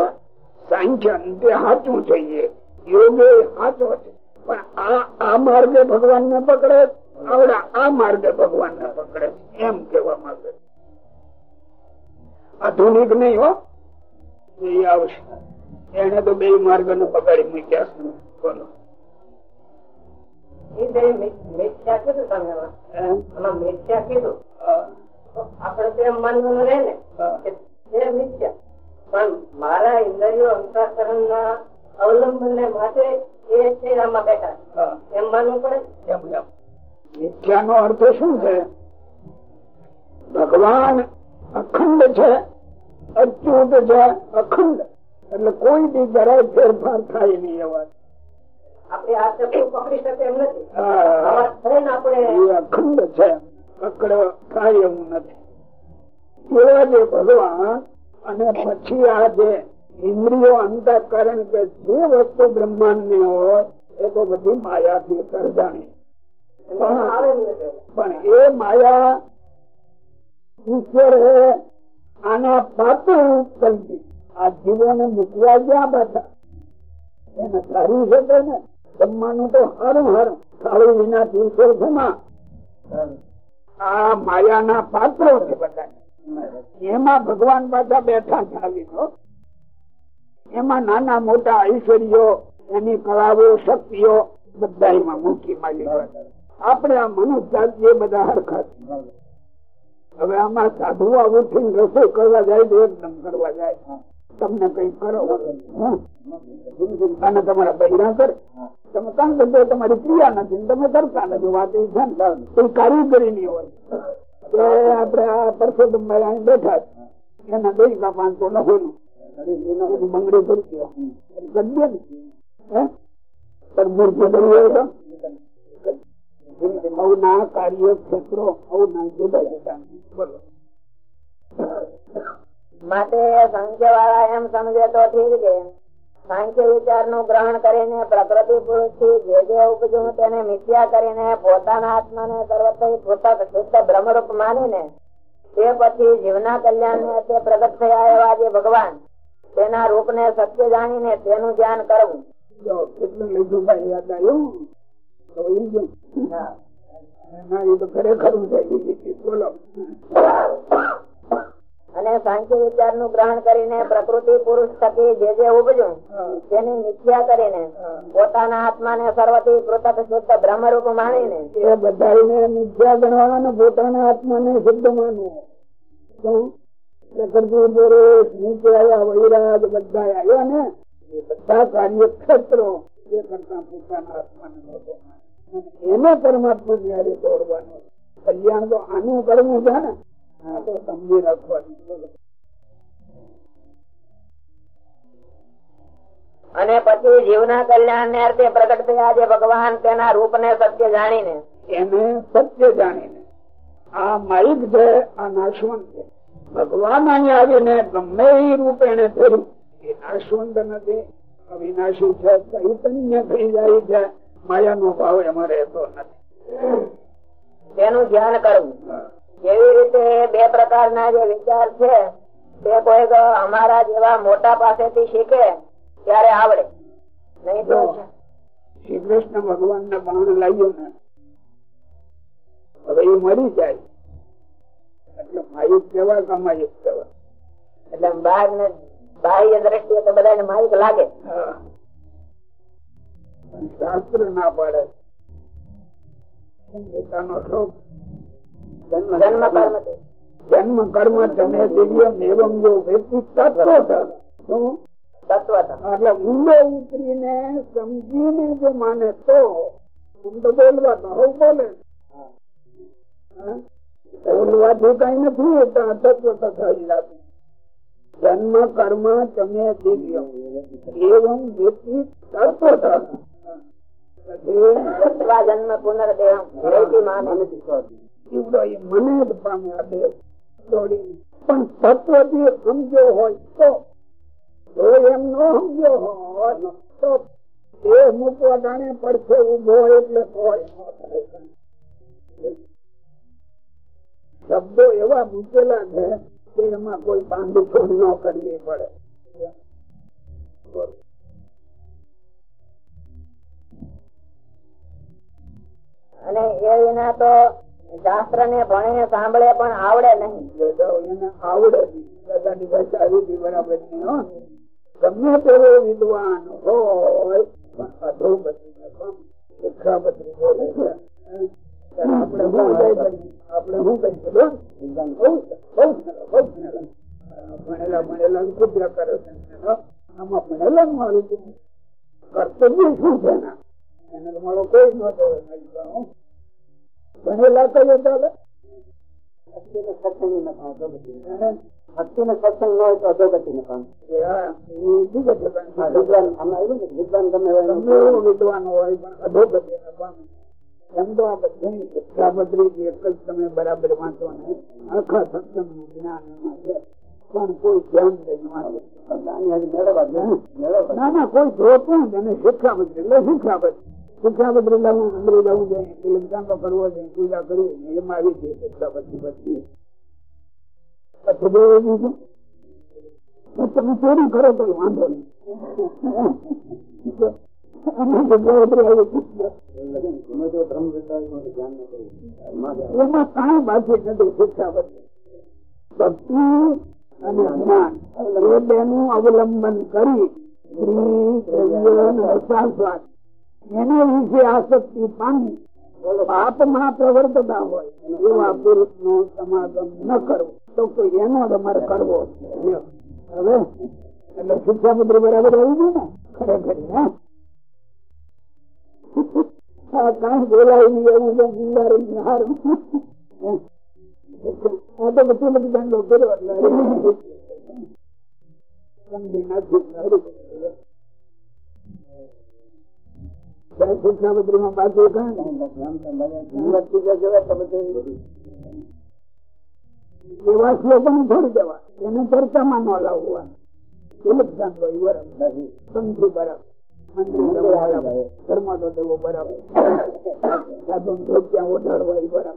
સાંખ્ય અંતે સાચું થઈએ. યોગે સાચો છે. પણ આ આ માર્ગે ભગવાન ને પકડે આવડા આ માર્ગે ભગવાન ને પકડે એમ કેવા માંગે આધુનિક નહીં હો. એ આવશે. એને તો બે માર્ગ ને પકડી મૂક્યા છે. બોલો. આપડે તો એમ માનવાનું રહે ને તે મિથ્યા. પણ મારા ઇન્દ્રિયો અંતઃકરણ ના અવલંબન ને માટે એ છે બેઠા. એમ માનવું પડે? મિથ્યા નો અર્થ શું છે? ભગવાન અખંડ છે અચ્યુત છે અખંડ. એટલે કોઈ બી જરાય ફેરફાર થાય નહીં એવા આપણે આ શબ્દો પકડી શકે એમ નથી. આપણે અખંડ છે પકડ થાય એવું નથી. એવા જે ભગવાન અને પછી આ જે ઇન્દ્રિયો અંતઃકરણ કે જે વસ્તુ બ્રહ્માંડની હોય, એ તો બધી માયાથી સર્જાણી. પણ એ માયા ઈશ્વરે આના પાતું કલ્પી આ જીવોને મૂકવા ગયા બધા એને ધારી શકે ને જમવાનું તો હરું હર સારું વિના ઈશ્વર ઘણા આ માયાના પાત્રો છે. બધા એમાં ભગવાન પાછા બેઠા આવીને એમાં નાના મોટા ઐશ્વર્યો, એની કળાઓ, શક્તિઓ બધા એમાં મૂકી માલી આપણે આ મનુષ્ય બધા હરખા હવે આમાં સાધુ ઉઠીને રસોઈ કરવા જાય તો એકદમ કરવા જાય. તમને કઈ કરો? તમારા બૈરા કરે? તમે કામ કરતો તમારી ક્રિયા નથી તમે કરતા નથી. વાત એ છે ને. કોઈ કારીગરી ની હોય. આપડે આ પરસોત્તમ ભાઈ અહીં બેઠા એના દઈ કા તો નું માટે સાંખ્ય વાળા એમ સમજે તો ઠીક છે. સાંખ્ય વિચારનું ગ્રહણ કરીને પ્રકૃતિ પુરુષ જે જે ઉપજવું તેને મિથ્યા કરીને પોતાના આત્મા ને સર્વત્ર પૃથક શુદ્ધ બ્રહ્મરૂપ માનીને તે પછી જીવના કલ્યાણ ને તે પ્રગટ થયા એવા જે ભગવાન તેના રૂપ ને સત્ય જાણીને તેનું ધ્યાન કરવું. કેટલું લીધું ભાઈ યાદ આવ્યું? તો એ જો. ના એ તો ખરેખર બોલો. અને સાંખ્ય વિચારનું ગ્રહણ કરીને પ્રકૃતિ પુરુષ થકી જે જે ઉપજું તેની મિથ્યા કરીને પોતાના આત્મા ને સર્વથી પૃથક શુદ્ધ બ્રહ્મરૂપ માનીને એ બધા મિથ્યા ગણવાના પોતાના આત્માને શુદ્ધ માનવું. એને પરમાત્મા જયારે દોડવાનો કલ્યાણ તો આનું કરવું છે ને તો સમજી અને પછી જીવના કલ્યાણ ને અર્થે પ્રગટ થયા છે ભગવાન તેના રૂપ ને સત્ય જાણીને એને સત્ય જાણીને. આ માઇક છે, આ નાશવંત છે. ભગવાન અહીંયા આવીને ગમે એ રૂપ એને એ નાશવંત નથી અવિનાશી છે ચૈતન્ય થઈ જાય છે. માયાનો ભાવ એમાં રહેતો નથી. તેનું ધ્યાન કરવું. જેવી રીતે બે પ્રકારના જે વિચાર છે તે કોઈક અમારા જેવા મોટા પાસેથી શીખે ત્યારે આવડે. નહીં તો શ્રી કૃષ્ણ ભગવાન ને બાણ લાગ્યું ને હવે એ મરી જાય. એટલે માયુક કેવા કે અમાયુક કેવા એટલે બહાર ને બાહ્ય દ્રષ્ટિએ તો બધાને માલિક લાગે. શાસ્ત્ર ના પાડે. જન્મ કર્મ. તમે દિવ્ય એવમ જો વ્યક્તિ તત્વ. એટલે ઊંડો ઉતરીને સમજીને જો માને તો ઊંડો બોલવા તો બોલે. બોલવાથી કઈ નથી તત્વ જન્મ કર્મ તમે દિવ્ય. એવમ વ્યક્તિ તત્વ જન્મ પુનર્દેહ માને. જ પણ તત્વથી સમજ્યો હોય તો જો એમ ન સમજો હોય તો દેહ મૂકવા જાણે પડશે ઊભો એટલે હોય. શબ્દો એવા મૂકેલા છે કે એમાં કોઈ બાંધછોડ ન કરવી પડે અને એ વિના તો શાસ્ત્ર ને ભણીને સાંભળે પણ આવડે નહીં આવડે. બધાની ભાષા આવી બરાબર નહીં ગમે તેવો વિદ્વાન હોય પણ પામે. શિક્ષાપત્રી બોલે છે. આપણે કહીએ? આપણે સરસ. ભણેલા ભણેલા ને કરે છે. આમાં ભણેલા મારું કર્તવ્ય શું છે એને? મારો કોઈ નતો ભણેલા કહીએ ચાલે ભક્તિ નો સત્સંગ ન સત્સંગ હોય તો અધોગતિ ન પામે વિદ્વાન વિદ્વાન ગમે હોય વિદ્વાન હોય પણ અધોગતિ ન પામે તમે બરાબર વાંચો ને, આખા સત્સંગનું જ્ઞાન પણ કોઈ ધ્યાન દઈને કોઈ જોતું જ અને શિક્ષાપત્રી એટલે કરવો જોઈએ પૂજા કરવી એમાં આવી છે શિક્ષાપત્રી પછી પછી. તમે ચોરી કરો તો વાંધો નહીં. એમાં કાંઈ બાકી નથી શિક્ષાપત્રી ભક્તિ અને જ્ઞાન અવલંબન કરી એના વિશે આસક્તિ પામી. પાપમાં પ્રવર્તતા હોય એવા પુરુષ નો સમાગમ ન કરવો. તો કોઈ એનો તમારે કરવો હવે, એટલે શિક્ષાપત્રી બરાબર આવી ને? ખરેખર, હે? આ કાંઈ બોલાય સમજી દેવા. એને ચર્ચામાં ન લાવવા ઇલેક્શન હોય બરાબર સંધિ બરાબર. મંત્રી બરાબર. દેવો બરાબર ત્યાં ઓઢાડવા બરાબર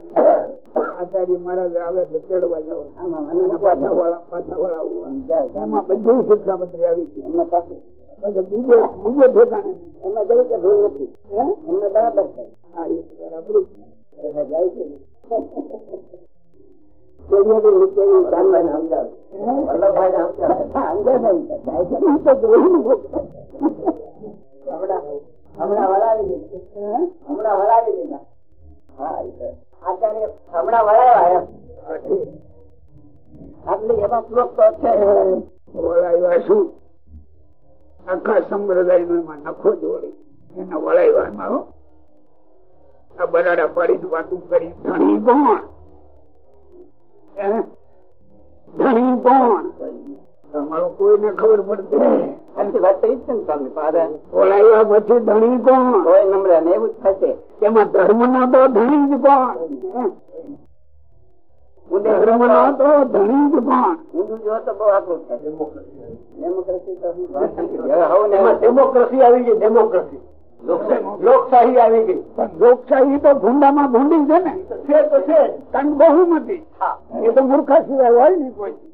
આચાર્ય મહારાજ આવે તો ચડવા જવા પાછા વાળા પાછા વાળા એમાં બધી શિક્ષાપત્રી આવી ગઈ એમના પાસે બીજે બીજે ઠેકાણે એમાં જઈ કે ભૂલ નથી એમને બરાબર છે હા. એ બરાબર જાય છે હમણાં વળાવી દીધા. હમણાં વળાવી દીધા. હા આચાર્ય હમણાં વળાવ્યા એમ. એમાં શ્લોક તો છે. વળાવ્યા શું? આખા સંપ્રદાય નો એમાં નખો જોડી એને વળાવ્યા આ બરાડા પાડીને વાતું કરી ધણી કોણ? ધણી કોણ? તમારું કોઈને ખબર પડતી વાત તો ઈ ને સ્વામી પારે ઓલાવ્યા પછી ધણી કોણ? કોઈ નમ્ર ને એવું જ થશે. એમાં ધર્મ નો તો ધણી જ કોણ? ધર્મ નો તો ધણી જ કોણ? ઊંધું જો તો બહુ આકરું છે. ડેમોક્રેસી આવી ગઈ ડેમોક્રેસી લોકશાહી. આવી ગઈ. પણ લોકશાહી તો ભૂંડામાં ભૂંડી છે ને. છે તો છે. કારણ બહુમતી. એ તો મૂર્ખા સિવાય હોય ને કોઈ.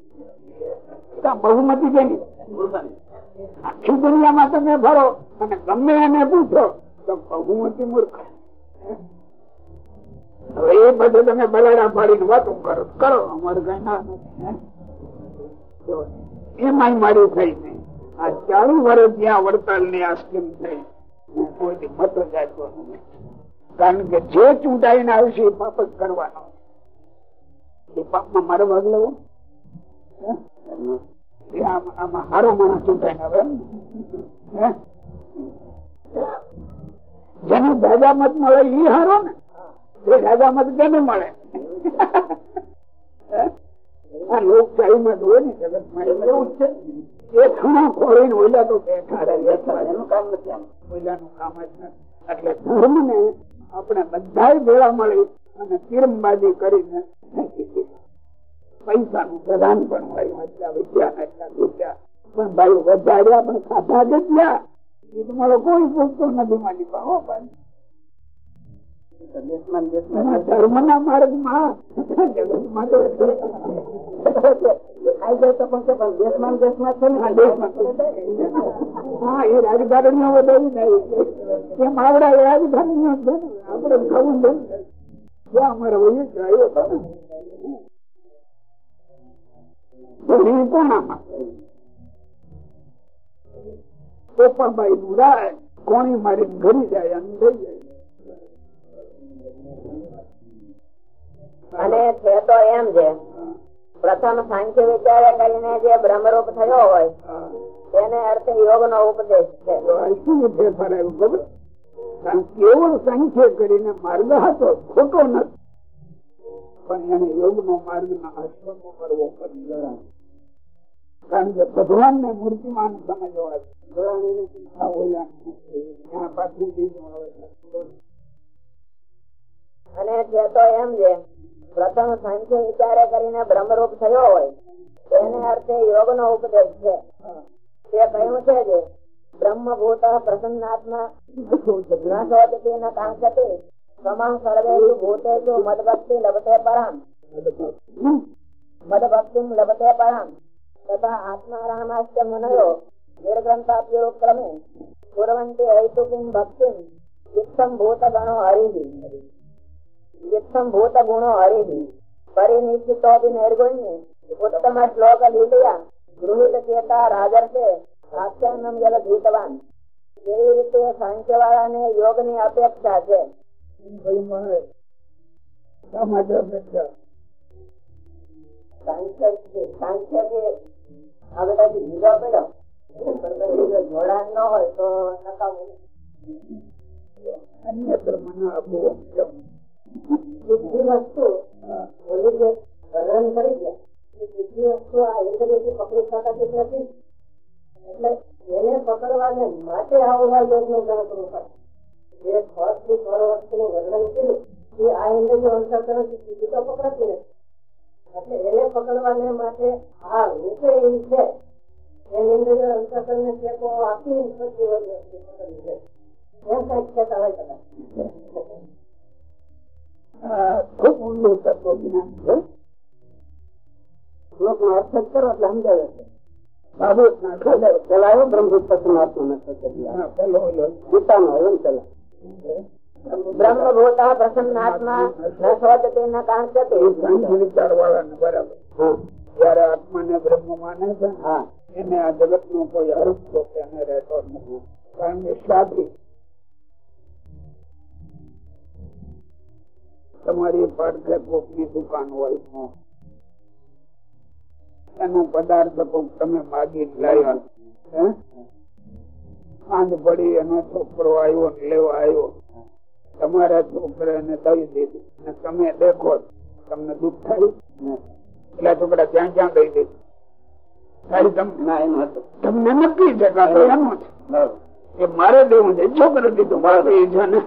બહુમતી કે આખી દુનિયામાં તમે ભરો અને ગમે એને પૂછો તો બહુમતી મૂર્ખ. હવે એ બધું તમે બલાડા પાડીને વાતો કરો કરો, અમારે કઈ ના એમાં મારી થઈ નહીં આ ચાલુ વર્ષ જ્યાં વડતાલની આ સ્કીમ થઈ કોઈ મતો જાતો કારણ કે જે ચૂંટાઈને આવશે એ પાપ જ કરવાનો. એ પાપમાં મારો ભાગ લેવો? જેને દાદા મત મળે ઈ હારો ને એ દાદા મત કેને મળે? આ લોકશાહીમાં જોવે ને એવું જ છે એ ખૂણો ખોરીને ઓલા તો રહે એનું કામ નથી એટલે ધર્મ ને આપણે બધા ભેળા મળી અને તીરમબાજી કરીને પૈસા નું પ્રધાન પણ હોય પણ ભાઈ વધાર્યા પણ ખાધા કેટલા? એ તમારો કોઈ પૂછતો નથી માની તો પણ છે, ના દેશમાં માં દેશમાં હા એ રાજકારણીઓ વધારી નહીં એમ આવડા એ રાજકારણીઓ છે ને. આપણે ખાવું જ્યાં અમારે જ આવ્યો હતો ને. જાય અને છે તો એમ છે. પ્રથમ સાંખ્ય વિચારે કરીને જે બ્રહ્મરૂપ થયો હોય, તેને અર્થે યોગ નો ઉપદેશ છે. કેવળ સંખ્ય કરીને માર્ગ હતો ખોટો નથી પણ એને યોગ નો માર્ગ ના આશ્રમ કરવો પડે કારણ કે ભગવાન ને મૂર્તિમાન સમજવા અને છે તો એમ છે પ્રથમ સાંખ્ય વિચારે કરીને બ્રહ્મરૂપ થયો હોય તેને અર્થે યોગ નો ઉપદેશ છે. તે કહ્યું છે કે બ્રહ્મભૂત પ્રસન્નાત્મા. ન શોધતી ન કાંક્ષતી તમામ સર્વેષુ ભૂતે મદભક્તિ લભતે પરામ. મદભક્તિ લભતે પરામ. તથા આત્મારામાશ્ચ નિર્ગ્રંથાપ્યો ક્રમે કુરવંતે હૈતુકીમ ભક્તિમ ચિત્તમ ભૂત ગણો હરિહિ ચિત્તમ ભૂત ગુણો હરિહિ પરિનિશ્ચિતો નિર્ગુણ્ય ઉત્તમ શ્લોક લીલયા ગૃહિત ચેતા રાજર્ષે આખ્યાનમ જલ ધૂતવાન એવી રીતે સાંખ્યવાળાને યોગની અપેક્ષા છે સાંખ્ય સાંખ્ય આ બધાથી જુદા પડ્યો. જોડાણ ન હોય તો નકામું? વસ્તુ બોલી જે વર્ણન કરી ગયા બુદ્ધિ વસ્તુ આ ઇન્દ્રિયથી પકડી શકાતી નથી. એટલે એને પકડવાને માટે આવવા યોગનું ગણતરું થાય જે ફળથી ફળ વસ્તુનું વર્ણન કર્યું એ આ ઇન્દ્રિયો અનુસાર કરે બીજું તો પકડતી નથી. એટલે એને પકડવાને માટે આ વિષય છે. એની અંદર અનુસાર ને ટેકો આપી પછી પકડવી છે. એમ કંઈક કહેતા હોય કદાચ ખૂબ ઊંડું તત્વ જ્ઞાન છે. શ્લોક નો અર્થ કરો એટલે સમજાવે છે. બાબુ પેલા બ્રહ્મભૂત પસંદ પેલો ગીતા નો આવ્યો ને પેલા બ્રહ્મભૂત પ્રસન્નાત્મા ન સ્વચતે ન કાંચતે વિચાર વાળા બરાબર. જયારે આત્મા બ્રહ્મ માને છે એને આ જગત નો કોઈ અર્થ તો એને રહેતો નથી. કારણ કે સાથી તમારી પડખે કોકની દુકાન હોય એનો પદાર્થ કોક તમે માગી લાવ્યા. આંધ પડી એનો છોકરો આવ્યો લેવા આવ્યો. તમારા છોકરાને દઈ દીધું ને તમે દેખો તમને દુઃખ થયું એટલા છોકરા ત્યાં ક્યાં દઈ દીધું તમને નક્કી છે એ મારે દેવું છે. છોકરો દીધું મારે છે ને?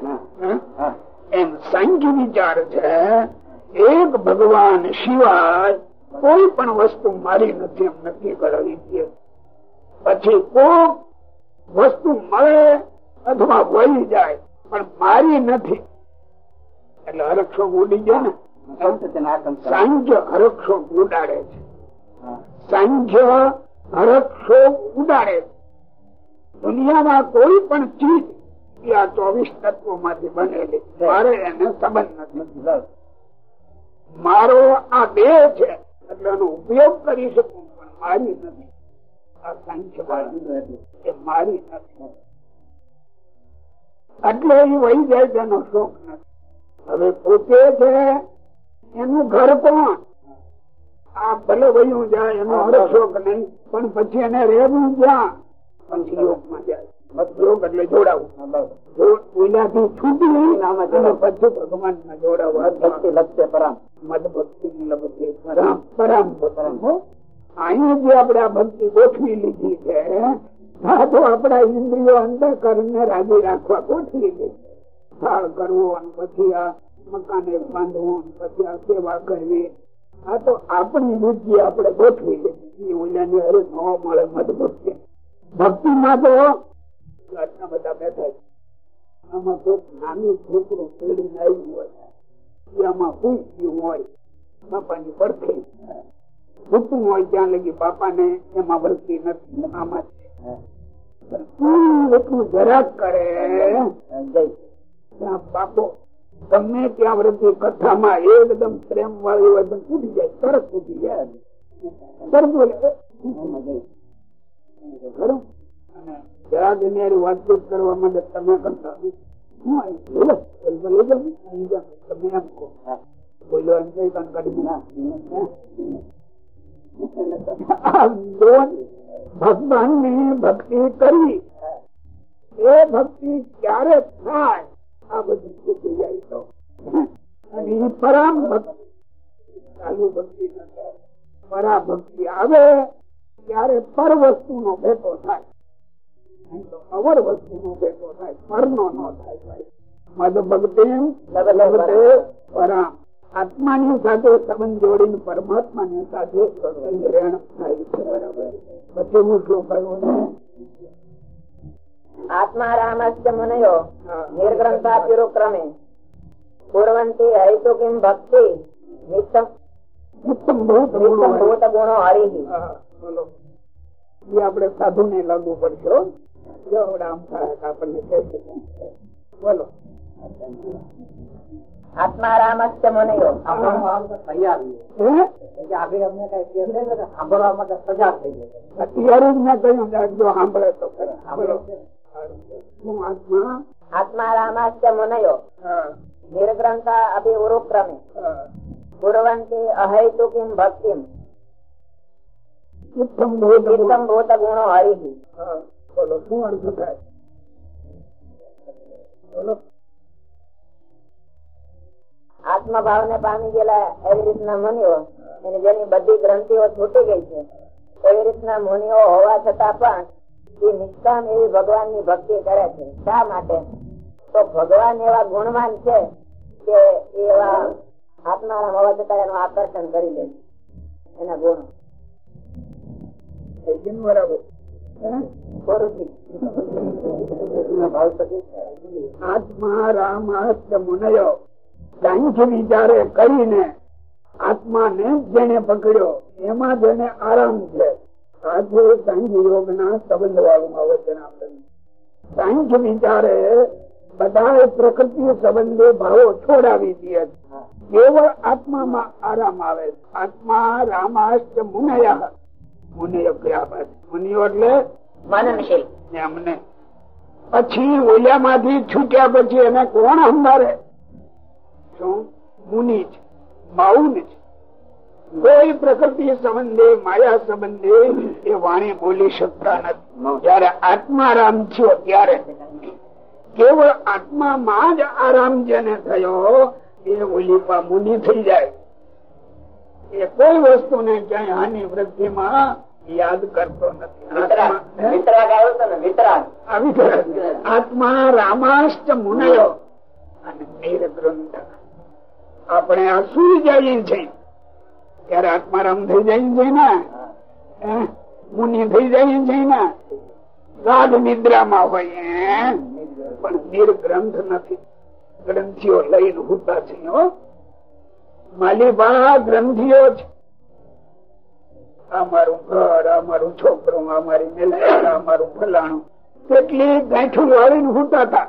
એમ સાંખ્ય વિચાર છે. એક ભગવાન સિવાય કોઈ પણ વસ્તુ મારી નથી એમ નક્કી કરાવી દે પછી કોઈ વસ્તુ મળે અથવા વહી જાય પણ મારી નથી. એટલે હરક્ષો ઉડી જાય ને સાંખ્ય હરક્ષો ઉડાડે છે. સાંખ્ય હરક્ષો ઉડાડે છે. દુનિયામાં કોઈ પણ ચીજ આ ચોવીસ તત્વો માંથી બનેલી મારે એને સંબંધ નથી. મારો આ દેહ છે એટલે એનો ઉપયોગ કરી શકું પણ મારી નથી. આ સાંખ્ય એ મારી નથી. એટલે એ વહી જાય તેનો શોખ હવે પોતે છે એનું ઘર કોણ? આ ભલે વયું જાય એનો શોખ નહીં પણ પછી એને રહેવું ક્યાં? પછી યોગમાં જાય. યોગ એટલે જોડાવું. ઓલાથી છૂટી અને પછી ભગવાનમાં જોડાવું. ભક્તિ લક્ષ્ય પરામ. મદ ભક્તિ પરામ. પરામ. પરામ. અહીં જે આપણે આ ભક્તિ ગોઠવી લીધી છે તો આપણા ઇન્દ્રિયો અંદર ને રાજી રાખવા ગોઠવી દે સ્થળ કરવો પછી આ મકાને બાંધવું પછી આ સેવા કરવી. આ તો આપણી રુચિ આપણે ગોઠવી લીધી ઓલાની હરે ન મળે મદ ભક્તિ ભક્તિ માં તો આટલા બધા આમાં તો નાનું છોકરું હોય. આમાં પૂછ ગયું હોય, બાપાની પડખે હોય, ત્યાં લગી બાપા ને એમાં વળતી નથી. આમાં એટલું જરાક કરે. બાપો ગમે ત્યાં વૃદ્ધિ કથામાં એકદમ પ્રેમ વાળી હોય તૂટી જાય તરત તૂટી જાય. તરત બોલે ખરું? અને વાતચીત કરવા માટે તમે કરતા તમે એમ કહો. બોલો એમ કઈ કાઢી ભગવાનની ભક્તિ કરી. એ ભક્તિ ક્યારે થાય? આ બધું ચૂકી જાય તો. અને ભક્તિ. ચાલુ ભક્તિ પરા ભક્તિ આવે, ત્યારે પર વસ્તુ નો ભેટો થાય અવર વસ્તુ નો ભેટો થાય. પર નો થાય મદ ભક્તિ પરામ. આત્માની સાથે સંબંધ જોડીને પરમાત્માની સાથે ગ્રહણ થાય છે બરાબર. પછી હું શું કહ્યું આત્મા રામસ્ય મુનયો નિર્ગ્રંથાપ્યુક્રમે કુર્વંતી હૈતુ કિમ ભક્તિ નિત્યમ ઉત્તમ ભૂત નિત્યમ ભૂત ગુણો હરિ. બોલો. એ આપણે સાધુ ને લાગુ પડશે આપણને કહે છે બોલો. આત્મા રામસ્ય મુનયો અત્યારે જ મેં કહ્યું જો સાંભળે તો બોલો હું આત્મા? આત્મા રામસ્ય મુનયો નિર્ગ્રંથા અભિ ઉરુક્રમે કુરવંતી અહૈતુ કિમ ભક્તિમ. ઉત્તમ ભૂત ગુણો. હરિ. બોલો શું અર્થ થાય? આત્મભાવ ને પામી ગયેલા એવી રીતના મુનિઓ અને જેની બધી ગ્રંથિઓ છૂટી ગઈ છે એવી રીતના મુનિઓ હોવા છતાં પણ એ નિષ્કામ એવી ભગવાનની ભક્તિ કરે છે. શા માટે? તો ભગવાન એવા ગુણવાન છે કે એવા આત્મારામ હોવા છતાં એનું આકર્ષણ કરી દે એના ગુણો. બરાબર? આત્મા રામ મુનયો. સાંખ્ય વિચારે કરીને આત્માને જેને પકડ્યો એમાં જેને આરામ છે આજે સાંખ્ય યોગ ના સંબંધ વાળું વચન આપણે સાંખ્ય વિચારે બધા પ્રકૃતિ સંબંધે ભાવો છોડાવી દે કેવળ આત્મામાં આરામ આવે આત્મા રામાષ્ટ મુનયા. મુનિયો કયા બાદ મુનિયો એટલે? મનનશીલ એમને. પછી ઓલિયામાંથી છૂટ્યા પછી એને કોણ સંભાળે શું મુનિ છે માઉન છે. કોઈ પ્રકૃતિ સંબંધે માયા સંબંધે એ વાણી બોલી શકતા નથી. જયારે આત્મારામ થયો ત્યારે. કેવળ આત્મામાં જ આરામ જેને થયો એ ઓલીપા મુનિ થઈ જાય. એ કોઈ વસ્તુને ક્યાંય હાનિ વૃદ્ધિમાં યાદ કરતો નથી. આત્મા રામાષ્ટ મુનયો. અને નિર્ગ્રંથ આપણે આ સુઈ જઈએ છે. ત્યારે આત્મારામ થઈ જાય છે ને? મુનિ થઈ જાય છે ને? ગાઢ નિદ્રામાં હોય પણ નિર્ગ્રંથ નથી. ગ્રંથિઓ લઈને હોતા છે માલિબા ગ્રંથિઓ છે. અમારું ઘર અમારું છોકરું અમારી મેલર અમારું ફલાણું. કેટલી ગાંઠું વાળીને હોતા હતા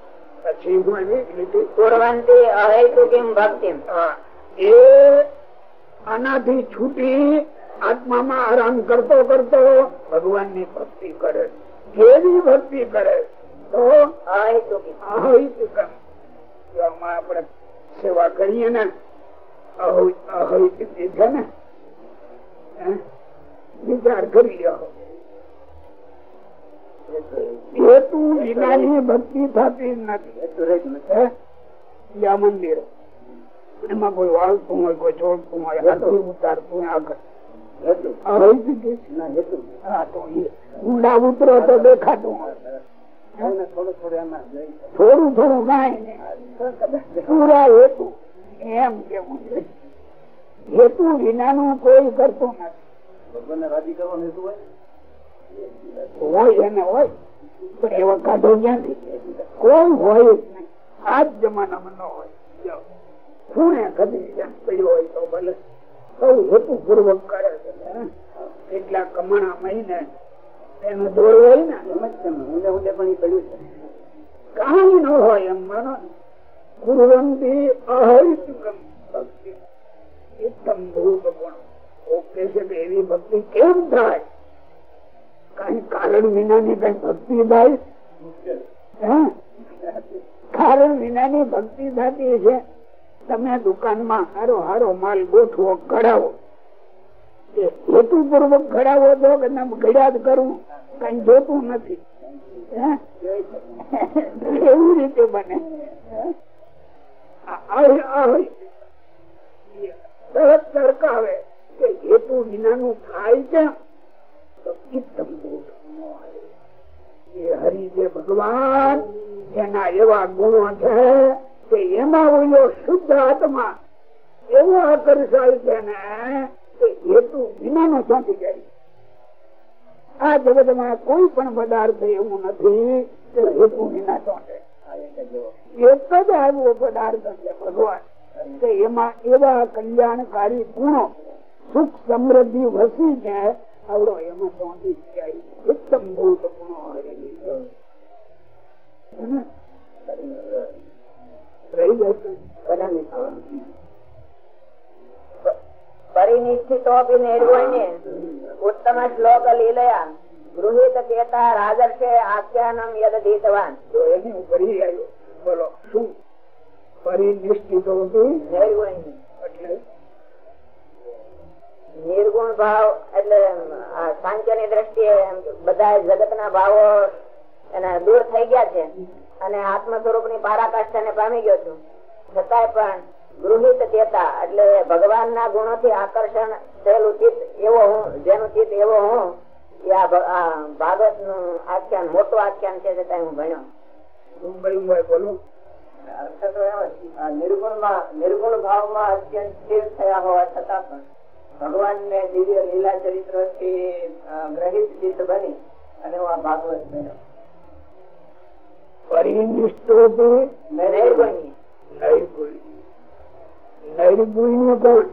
આનાથી છૂટી આત્મામાં આરામ કરતો કરતો ભગવાનની ભક્તિ કરે. કેવી ભક્તિ કરે તો આપણે સેવા કરીએ ને છે ને વિચાર કરી હેતુ વિનાની ભક્તિ થતી નથી. આ મંદિર. એમાં કોઈ વાળતું હોય કોઈ છોડતું હોય હાથી ઉતારતું આગળ. ઊંડા ઉતરો તો દેખાતું હોય. થોડું થોડું કઈ પૂરા હેતુ. એમ કેવું હેતુ વિનાનું કોઈ કરતું નથી. હોય? એને હોય. પણ એવા કાઢો ક્યાંથી? કોઈ હોય? આ જ જમાનામાં ન હોય. ખૂણે કદી પડ્યો હોય તો ભલે. સૌ હેતુ પૂર્વક કરે છે એટલા કમાણા મહિને એનો દોર હોય ને ઊંડે પણ પડ્યું છે. કઈ ન હોય એમ, માનો કુરવંતી અહરિતમ ભક્તિ. ઉત્તમ ભૂપ ગુણ ઓકે છે કે એવી ભક્તિ કેમ થાય? કઈ કારણ વિનાની કઈ ભક્તિ થાય? કારણ વિનાની ભક્તિ થતી છે. તમે દુકાનમાં હારો હારો માલ ગોઠવો, ઘડાવો. હેતુ પૂર્વક ઘડાવો તો કે ઘડ્યા જ કરું. કઈ જોતું નથી. એવી રીતે બને. તરત તરકાવે કે હેતુ વિનાનું થાય છે. ભગવાન એના એવા ગુણો છે કે એમાં ઓલો શુદ્ધ આત્મા એવો આકર્ષાય છે ને કે હેતુ વિનાનો ચોંટી જાય આ જગતમાં કોઈ પણ પદાર્થ એવું નથી કે હેતુ વિના ચોંટે એક જ આવ્યો પદાર્થ છે ભગવાન કે એમાં એવા કલ્યાણકારી ગુણો સુખ સમૃદ્ધિ વસી છે આવડો એમાં ચોંટી જાય ઉત્તમ ભૂત ગુણો રહી જશે પરિનિષ્ઠિતોપી નિર્ગુણ્ય ઉત્તમ શ્લોક લીલયા. ગૃહિત કેતા રાજર્ષે આખ્યાનમ યદીતવાન એની ઉપર આવ્યો. બોલો શું? પરિનિષ્ઠિતો નિર્ગુણી એટલે નિર્ગુણ ભાવ એટલે સાંખ્યની દ્રષ્ટિએ બધા જગત ના ભાવો એને દૂર થઈ ગયા છે. અને આત્મ સ્વરૂપની પારાકાષ્ઠા ને પામી ગયો છું. છતાંય પણ ગૃહિત ચેતા એટલે ભગવાન ના ગુણો થી આકર્ષણ થયેલું ચિત્ત એવો હું જેનું ચિત્ત એવો હું એ આ ભાગવતનું આખ્યાન મોટું આખ્યાન છે છતાંય હું ભણ્યો નિર્ગુણમાં. નિર્ગુણ ભાવમાં અત્યંત સ્થિર થયા હોવા છતાં પણ ભગવાન ને દિવ્ય લીલા ચરિત્રથી ગ્રહિત ચિત્ત બની અને હું આ ભાગવત બન્યો પરિનિષ્ઠો નિર્ગુણી નૈર્ગુણ્ય. નૈર્ગુણ્ય કોણ?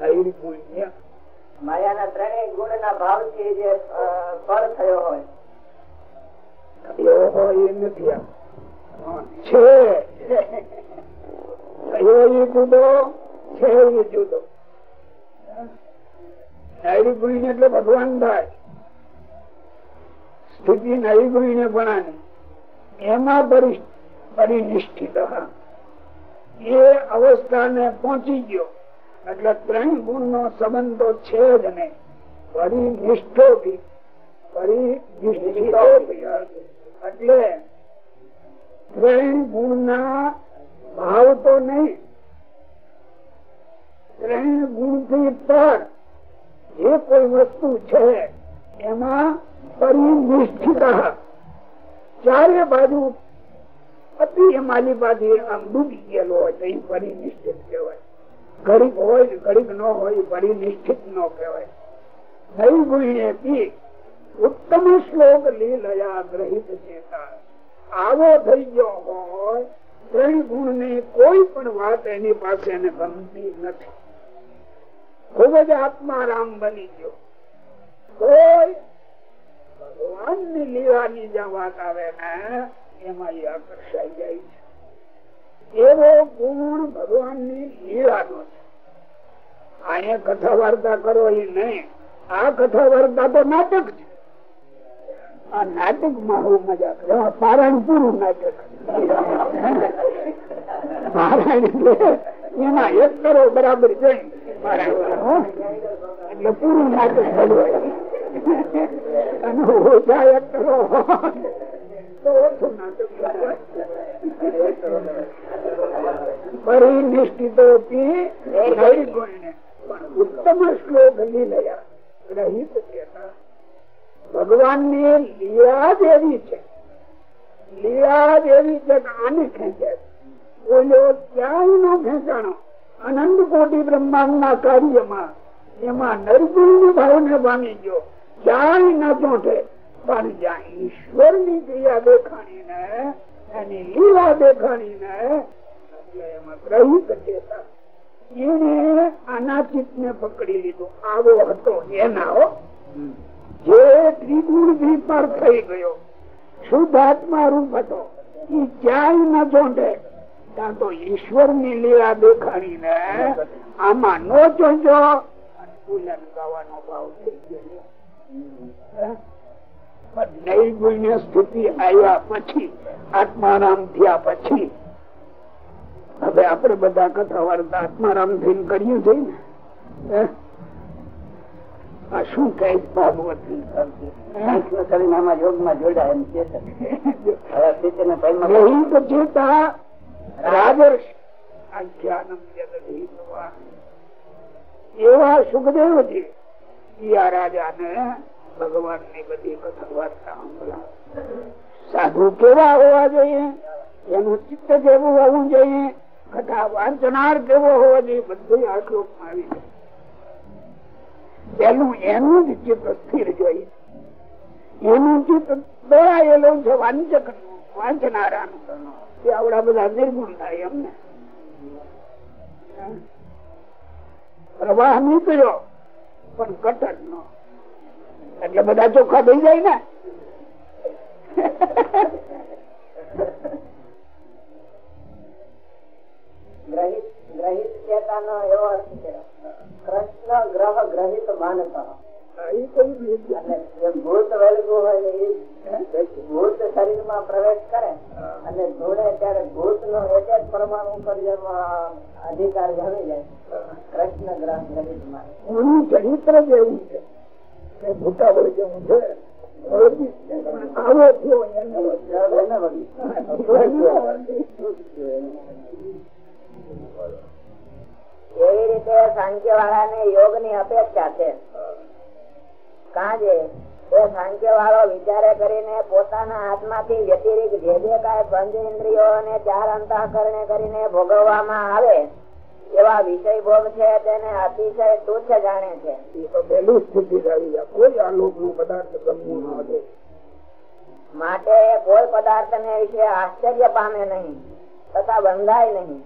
નૈર્ગુણ્ય. માયાના ત્રણેય ગુણ ના ભાવથી જે ફળ થયો હોય. થયો હોય એ નથી છે. થયો એ જુદો છે એટલે ભગવાન થાય. સ્થિતિ નૈર્ગુણ્ય પણ એમાં પરિનિષ્ઠિત. એ અવસ્થાને પહોંચી ગયો. એટલે ત્રણ ગુણ નો સંબંધ તો છે જ નહીં. પરિનિષ્ઠો બી એટલે ત્રણ ગુણ ના ભાવ તો નહીં. ત્રણ ગુણથી પર જે કોઈ વસ્તુ છે, એમાં પરિનિષ્ઠિત. ચારે બાજુ અતિ માલી બાજુ આમ ડૂબી ગયેલો હોય તો એ પરિનિષ્ઠિત કહેવાય. ઘડીક હોય, ઘડીક ન હોય પરિનિષ્ઠિત ન કહેવાય. નવી ગુણીએ પી ઉત્તમ શ્લોક લીલયા ગ્રહિત ચેતા. આવો થઈ ગયો હોય, ત્રણ ગુણની કોઈ પણ વાત એની પાસે ગમતી નથી. ખૂબ જ આત્મારામ બની ગયો. કોઈ ભગવાનની લીલાની જ્યાં વાત આવે ને, એમાં એ આકર્ષાઈ જાય છે. એવો ગુણ ભગવાનની લીલાનો છે. અહીંયા કથા વાર્તા કરો એ નહીં. આ કથા વાર્તા તો નાટક છે. આ નાટકમાં હું મજા કરે. પારાયણ પૂરું નાટક. પારાયણ એટલે એમાં એક કરો બરાબર જઈ? એટલે પૂરું નાટક ભજવાય અને ઓછા કરો તો ઓછું નાટક ભજવાય પરિનિષ્ઠિતો ઉત્તમ શ્લોક લીલયા ગ્રહિત ચેતા ભગવાનની લીલા જ છે. લીલા જ છે કે આને ખેંચે. બોલ્યો, ક્યાંય નો ખેંચાણો? અનંત કોટી બ્રહ્માંડ ના કાર્યમાં એમાં નરગુણ ભાવ ને પામી ગયો ક્યાંય ન ચોંટે, પણ જ્યાં ઈશ્વરની ક્રિયા દેખાણી ને એની લીલા દેખાણી ને આના ચિત્ત પકડી લીધું. આવો હતો એના જે ત્રિગુણ પર થઈ ગયો શુદ્ધ રૂપ હતો એ ક્યાંય ન ચોંટે. ત્યાં તો ઈશ્વરની લીલા દેખાડી ને આમાં નો અને ગાવાનો ભાવ થઈ ગયો. સ્થિતિ આવ્યા પછી આત્મારામ થયા પછી હવે આપણે બધા કથા વાર્તા આત્મારામ થઈને કરીએ છીએ ને? આ શું કઈ ભાગવત જોડાય એમ છે. એવા સુખદેવજી, યા રાજાને ભગવાનની બધી કથા વાર્તા. સાધુ કેવા હોવા જોઈએ? એનું ચિત્ત કેવું હોવું જોઈએ. કથા વાંચનાર કેવો હોવો જોઈએ? બધું આ શ્લોકમાં આવી જાય પેલું એનું જ ચિત્ત સ્થિર જોઈએ. એનું ચિત્ત દોડાયેલું છે, વાંચકનું વાંચનારાનું. તે આવડા બધા નિર્ગુણ થાય એમને. પ્રવાહ નીકળ્યો, પણ કટક નો. એટલે બધા ચોખ્ખા થઈ જાય ને. ગ્રહિત ગ્રહિત ચેતાનો એવો અર્થ કૃષ્ણ ગ્રહ ગ્રહિત માનતા. પ્રવેશ કરે અને જોડે ત્યારે ભૂત નો એક જ પરમાણુ અધિકાર જમી જાય. કૃષ્ણ ગ્રહ જગતમાં એનું ચરિત્ર જ એવું છે. કે ભૂતાવળ જેવું છે. વળગી જ છે. પણ આવો થયો એવી રીતે સાંખ્ય વાળા ને યોગની અપેક્ષા છે? કાજે. એ સાંખ્ય વાળો વિચારે કરીને પોતાના આત્માથી વ્યતિરિક જે જે કાંઈ પંચ ઇન્દ્રિયો અને ચાર અંતઃકરણે કરીને ભોગવવામાં આવે એવા વિષય ભોગ છે તેને અતિશય તુચ્છ જાણે છે. કોઈ આલોકનું પદાર્થ ગમવું ન દે માટે એ કોઈ પદાર્થ ને વિશે આશ્ચર્ય પામે નહીં તથા બંધાય નહીં.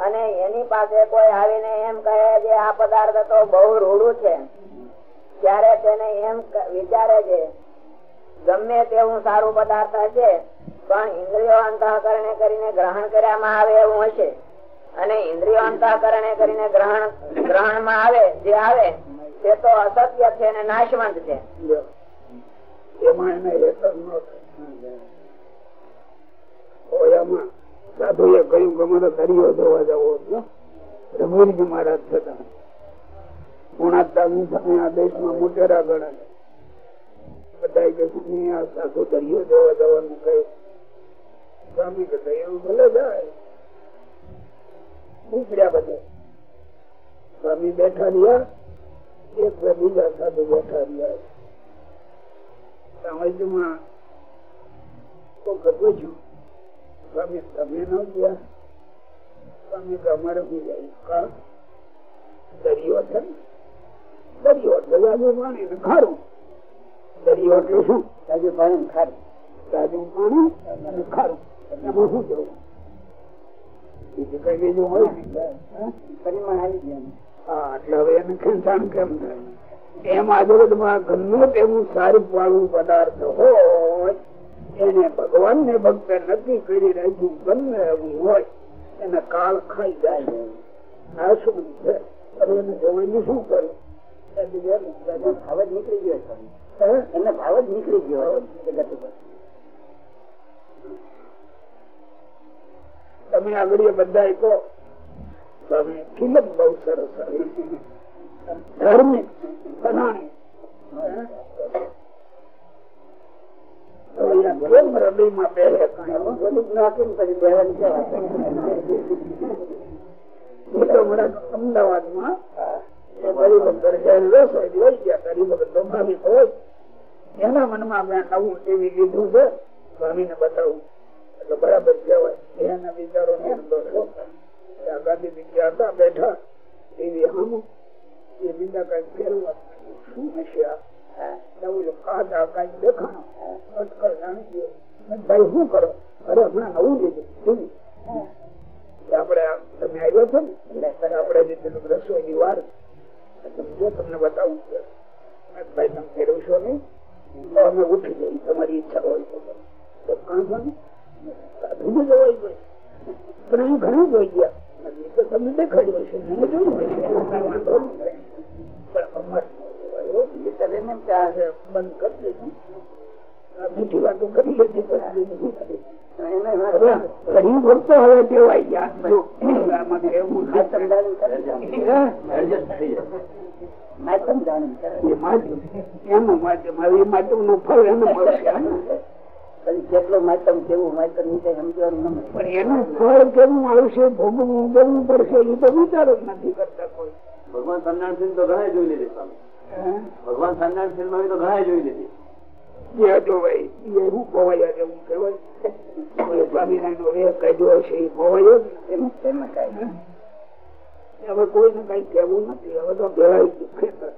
અને એની પાસે કોઈ આવીને એમ કહે કે આ પદાર્થ તો બહુ રૂડું છે. ત્યારે તેને એમ વિચારે છે, ગમે તેવું સારું પદાર્થ હશે, પણ ઇન્દ્રિયો અંતઃકરણે કરીને ગ્રહણ કર્યામાં આવે એવું હશે. અને ઇન્દ્રિયો અંતઃકરણે કરીને ગ્રહણ ગ્રહણમાં આવે, જે આવે, તે તો અસત્ય છે અને નાશવંત છે. સાધુ એ કહ્યું અમારે દરિયો જોવા જવો રઘુવીરજી મહારાજ થતા. સ્વામી બેઠા રહ્યા. એક બીજા સાધુ બેઠા રહ્યા. સમાજમાં કોક પૂછ્યું, સ્વામી, તમે ન ગયા? સ્વામી અમારે હું જાય. દરિયો છે ને? દરિયો એટલે જાજુ પાણી ને ખારું. દરિયો એટલે શું? હજુ પાણી ખારું. જાજુ પાણી ખારું. એમાં શું જવું? બીજું કઈ બીજું હોય પરિમાણ આવી ગયા હા એટલે હવે એને ખેંચાણ કેમ થાય? એમ આ ગમે તેવું સારું વાળું પદાર્થ હોય એને ભગવાન ને ભક્ત નક્કી કરી રાખ્યું ગમે એવું હોય એને કાળ ખાઈ જાય આ શું છે? હવે એને જોઈને શું બીજાનું ભાવ જ નીકળી ગયો એમને ભાવ જ નીકળી ગયો તમે આગળ બધા કહો કિંમત બહુ સરસ. ધાર્મિક અમદાવાદમાં એના મનમાં મેં નવું ટીવી લીધું છે. સ્વામીને બતાવું. એટલે બરાબર કહેવાય. એના વિચારો ની અંદર ગાંધી હતા બેઠા. ટીવી સામું એ બીજા કઈ ફેરવા શું હશે આ? નવું ખાધા કઈ દેખાણો. અટકળ જાણી ગયો. ભાઈ શું કરો? અરે હમણાં નવું લીધું. ટીવી આપડે તમે આવ્યો છો ને આપડે જે રસોઈ ની વાર જો તમને બતાવું છે ભાઈ તમે ફેરવશો નહીં તો અમે ઉઠી જઈએ તમારી ઈચ્છા હોય તો. કાંધો ને સાધુ જવાય ગઈ પણ અહીં ઘણું જોઈ ગયા તો તમને દેખાડ્યું હશે મને જોયું હશે. નહીં. પણ અમારે બંધ કરી દીધું મીઠી વાતો કરી કરીએ? ઘણી વખતો હવે ટેવાઈ ગયા. એવું હે? એ માધ્યમ. એનું માધ્યમ હવે એ માધ્યમનું ફળ એને મળશે પછી કેટલો માતમ કેવું માતમ નીચે સમજવાનું પણ એનું ફળ કેવું આવશે ભોગવવું કેવું પડશે એ તો વિચાર જ નથી કરતા કોઈ. ભગવાન ફિલ્મ તો ઘણા જોઈ લીધી સ્વામી. ભગવાન સન્નારાયણમાં તો ઘણા જોઈ લીધી. જે જોવાય એ શું ખોવાય જેવું કહેવાય. કોઈ સ્વામિનારાયણ નો હશે એ એમ- કાંઈ હે? હવે કોઈને કઈ કેવું નથી. હવે તો ભેળાઈ ગયું ખેતર.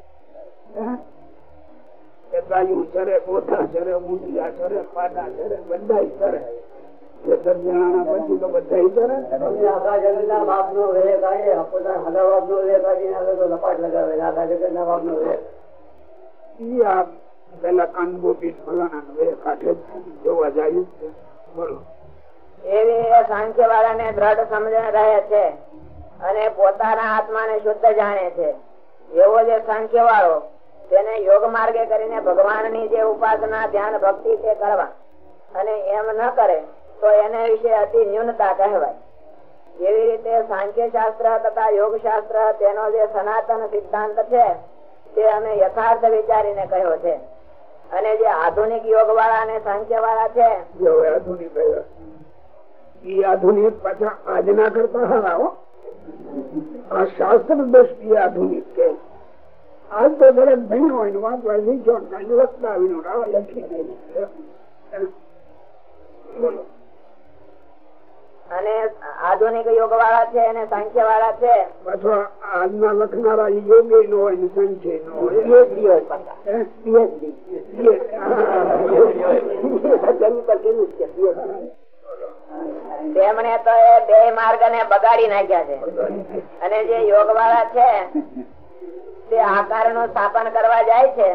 ગાયું ચરે ગોઠા ચરે ઊંધિયા ચરે પાડા ચરે બધા ચરે. ખેતર જણાના પછી તો બધા ચરે. આખા જગતના બાપનો વેગ કાઢે, પોતાના હગા બાપનો વેગ કાઢીને તો લપાટ લગાવે. આખા જગતના બાપનો વેગ. ઈ આ પેલા કાનગોપી ફલાણા નો એ કાઢે જોવા જાય છે. બોલો. એવી સાંખ્ય વાળાને દ્રઢ સમજણ રહે છે. અને પોતાના આત્માને શુદ્ધ જાણે છે. એવો જે સંખ્ય વાળો તેને યોગ માર્ગે કરીને ભગવાનની જે ઉપાસના, ધ્યાન, ભક્તિ છે કરવા અને એમ ન કરે, તો એને વિશે અતિ ન્યૂનતા કહેવાય. એવી રીતે સાંખ્ય શાસ્ત્ર તથા યોગ શાસ્ત્ર તેનો જે સનાતન સિદ્ધાંત છે, તે અમે યથાર્થ વિચારીને કહ્યો છે. અને જે આધુનિક યોગ વાળા અને સાંખ્ય વાળા છે આધુનિક આજના કરતા આ શાસ્ત્ર દ્રષ્ટિએ આધુનિક કે આજ તો દરેક ભણ્યો હોય ને વાંચવા શીખ્યો લખતા આવીને રાહ લખી અને આધુનિક યોગ વાળા છે અને સાંખ્ય વાળા છે? પાછો આજના લખનારા યોગી નો હોય નો હોય? તેમણે તો એ બે માર્ગ ને બગાડી નાખ્યા છે. અને જે યોગ વાળા છે તે આકારનું સ્થાપન કરવા જાય છે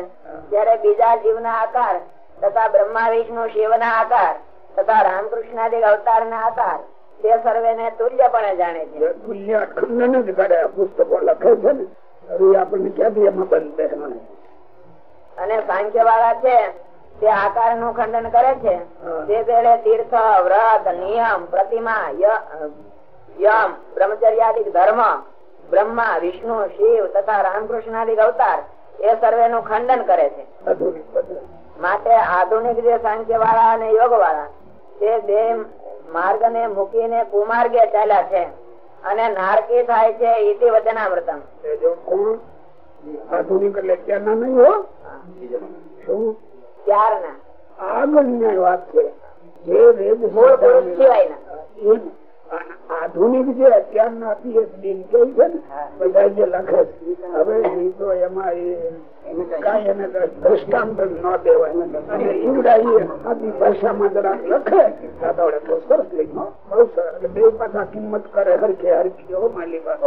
ત્યારે બીજા જીવ ના આકાર તથા બ્રહ્મા વિષ્ણુ શિવ ના આકાર તથા રામકૃષ્ણાદિક અવતાર ના આકાર તે સર્વે ને તુલ્યપણે જાણે છે. તુલ્ય અખંડ જ કરે પુસ્તકો લખે છે ને. આપણને ક્યાંથી એમાં બંધ અને સાંખ્ય વાળા છે તે આકારનું ખંડન કરે છે તે પેલે તીર્થ વ્રત નિયમ પ્રતિમા યમ બ્રહ્મચર્યાદિક ધર્મ બ્રહ્મા વિષ્ણુ શિવ તથા રામકૃષ્ણાદિક અવતાર એ સર્વે નું ખંડન કરે છે. માટે આધુનિક જે સાંખ્ય વાળા અને યોગ વાળા તે બે માર્ગ ને મૂકીને કુમાર્ગે ચાલ્યા છે અને નારકી થાય છે ઇતિ વચનામૃતમ. આધુનિક એટલે અત્યારના નહીં હો. શું? ત્યારના. આગળની વાત છે. જે વેદ મૂળ પુરુષ સિવાયના એમ. અને આધુનિક જે અત્યારના પીએચડી કે છે ને બધા જે લખે હવે તો એમાં એ કઈ એને દ્રષ્ટાંત ન દેવાય. અને ઈવડા આપણી ભાષામાં જરાક લખે આ તો સરસ લખ્યું બહુ સરસ. બે પાછા કિંમત કરે હરખે હરખી હો માલી વાત.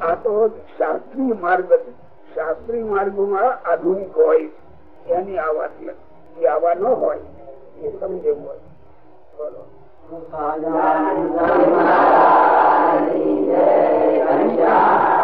આ તો શાસ્ત્રીય માર્ગ છે. શાસ્ત્રીય માર્ગમાં આધુનિક હોય. એની આ વાત નથી આવા ન હોય, એ સમજે હોય. જય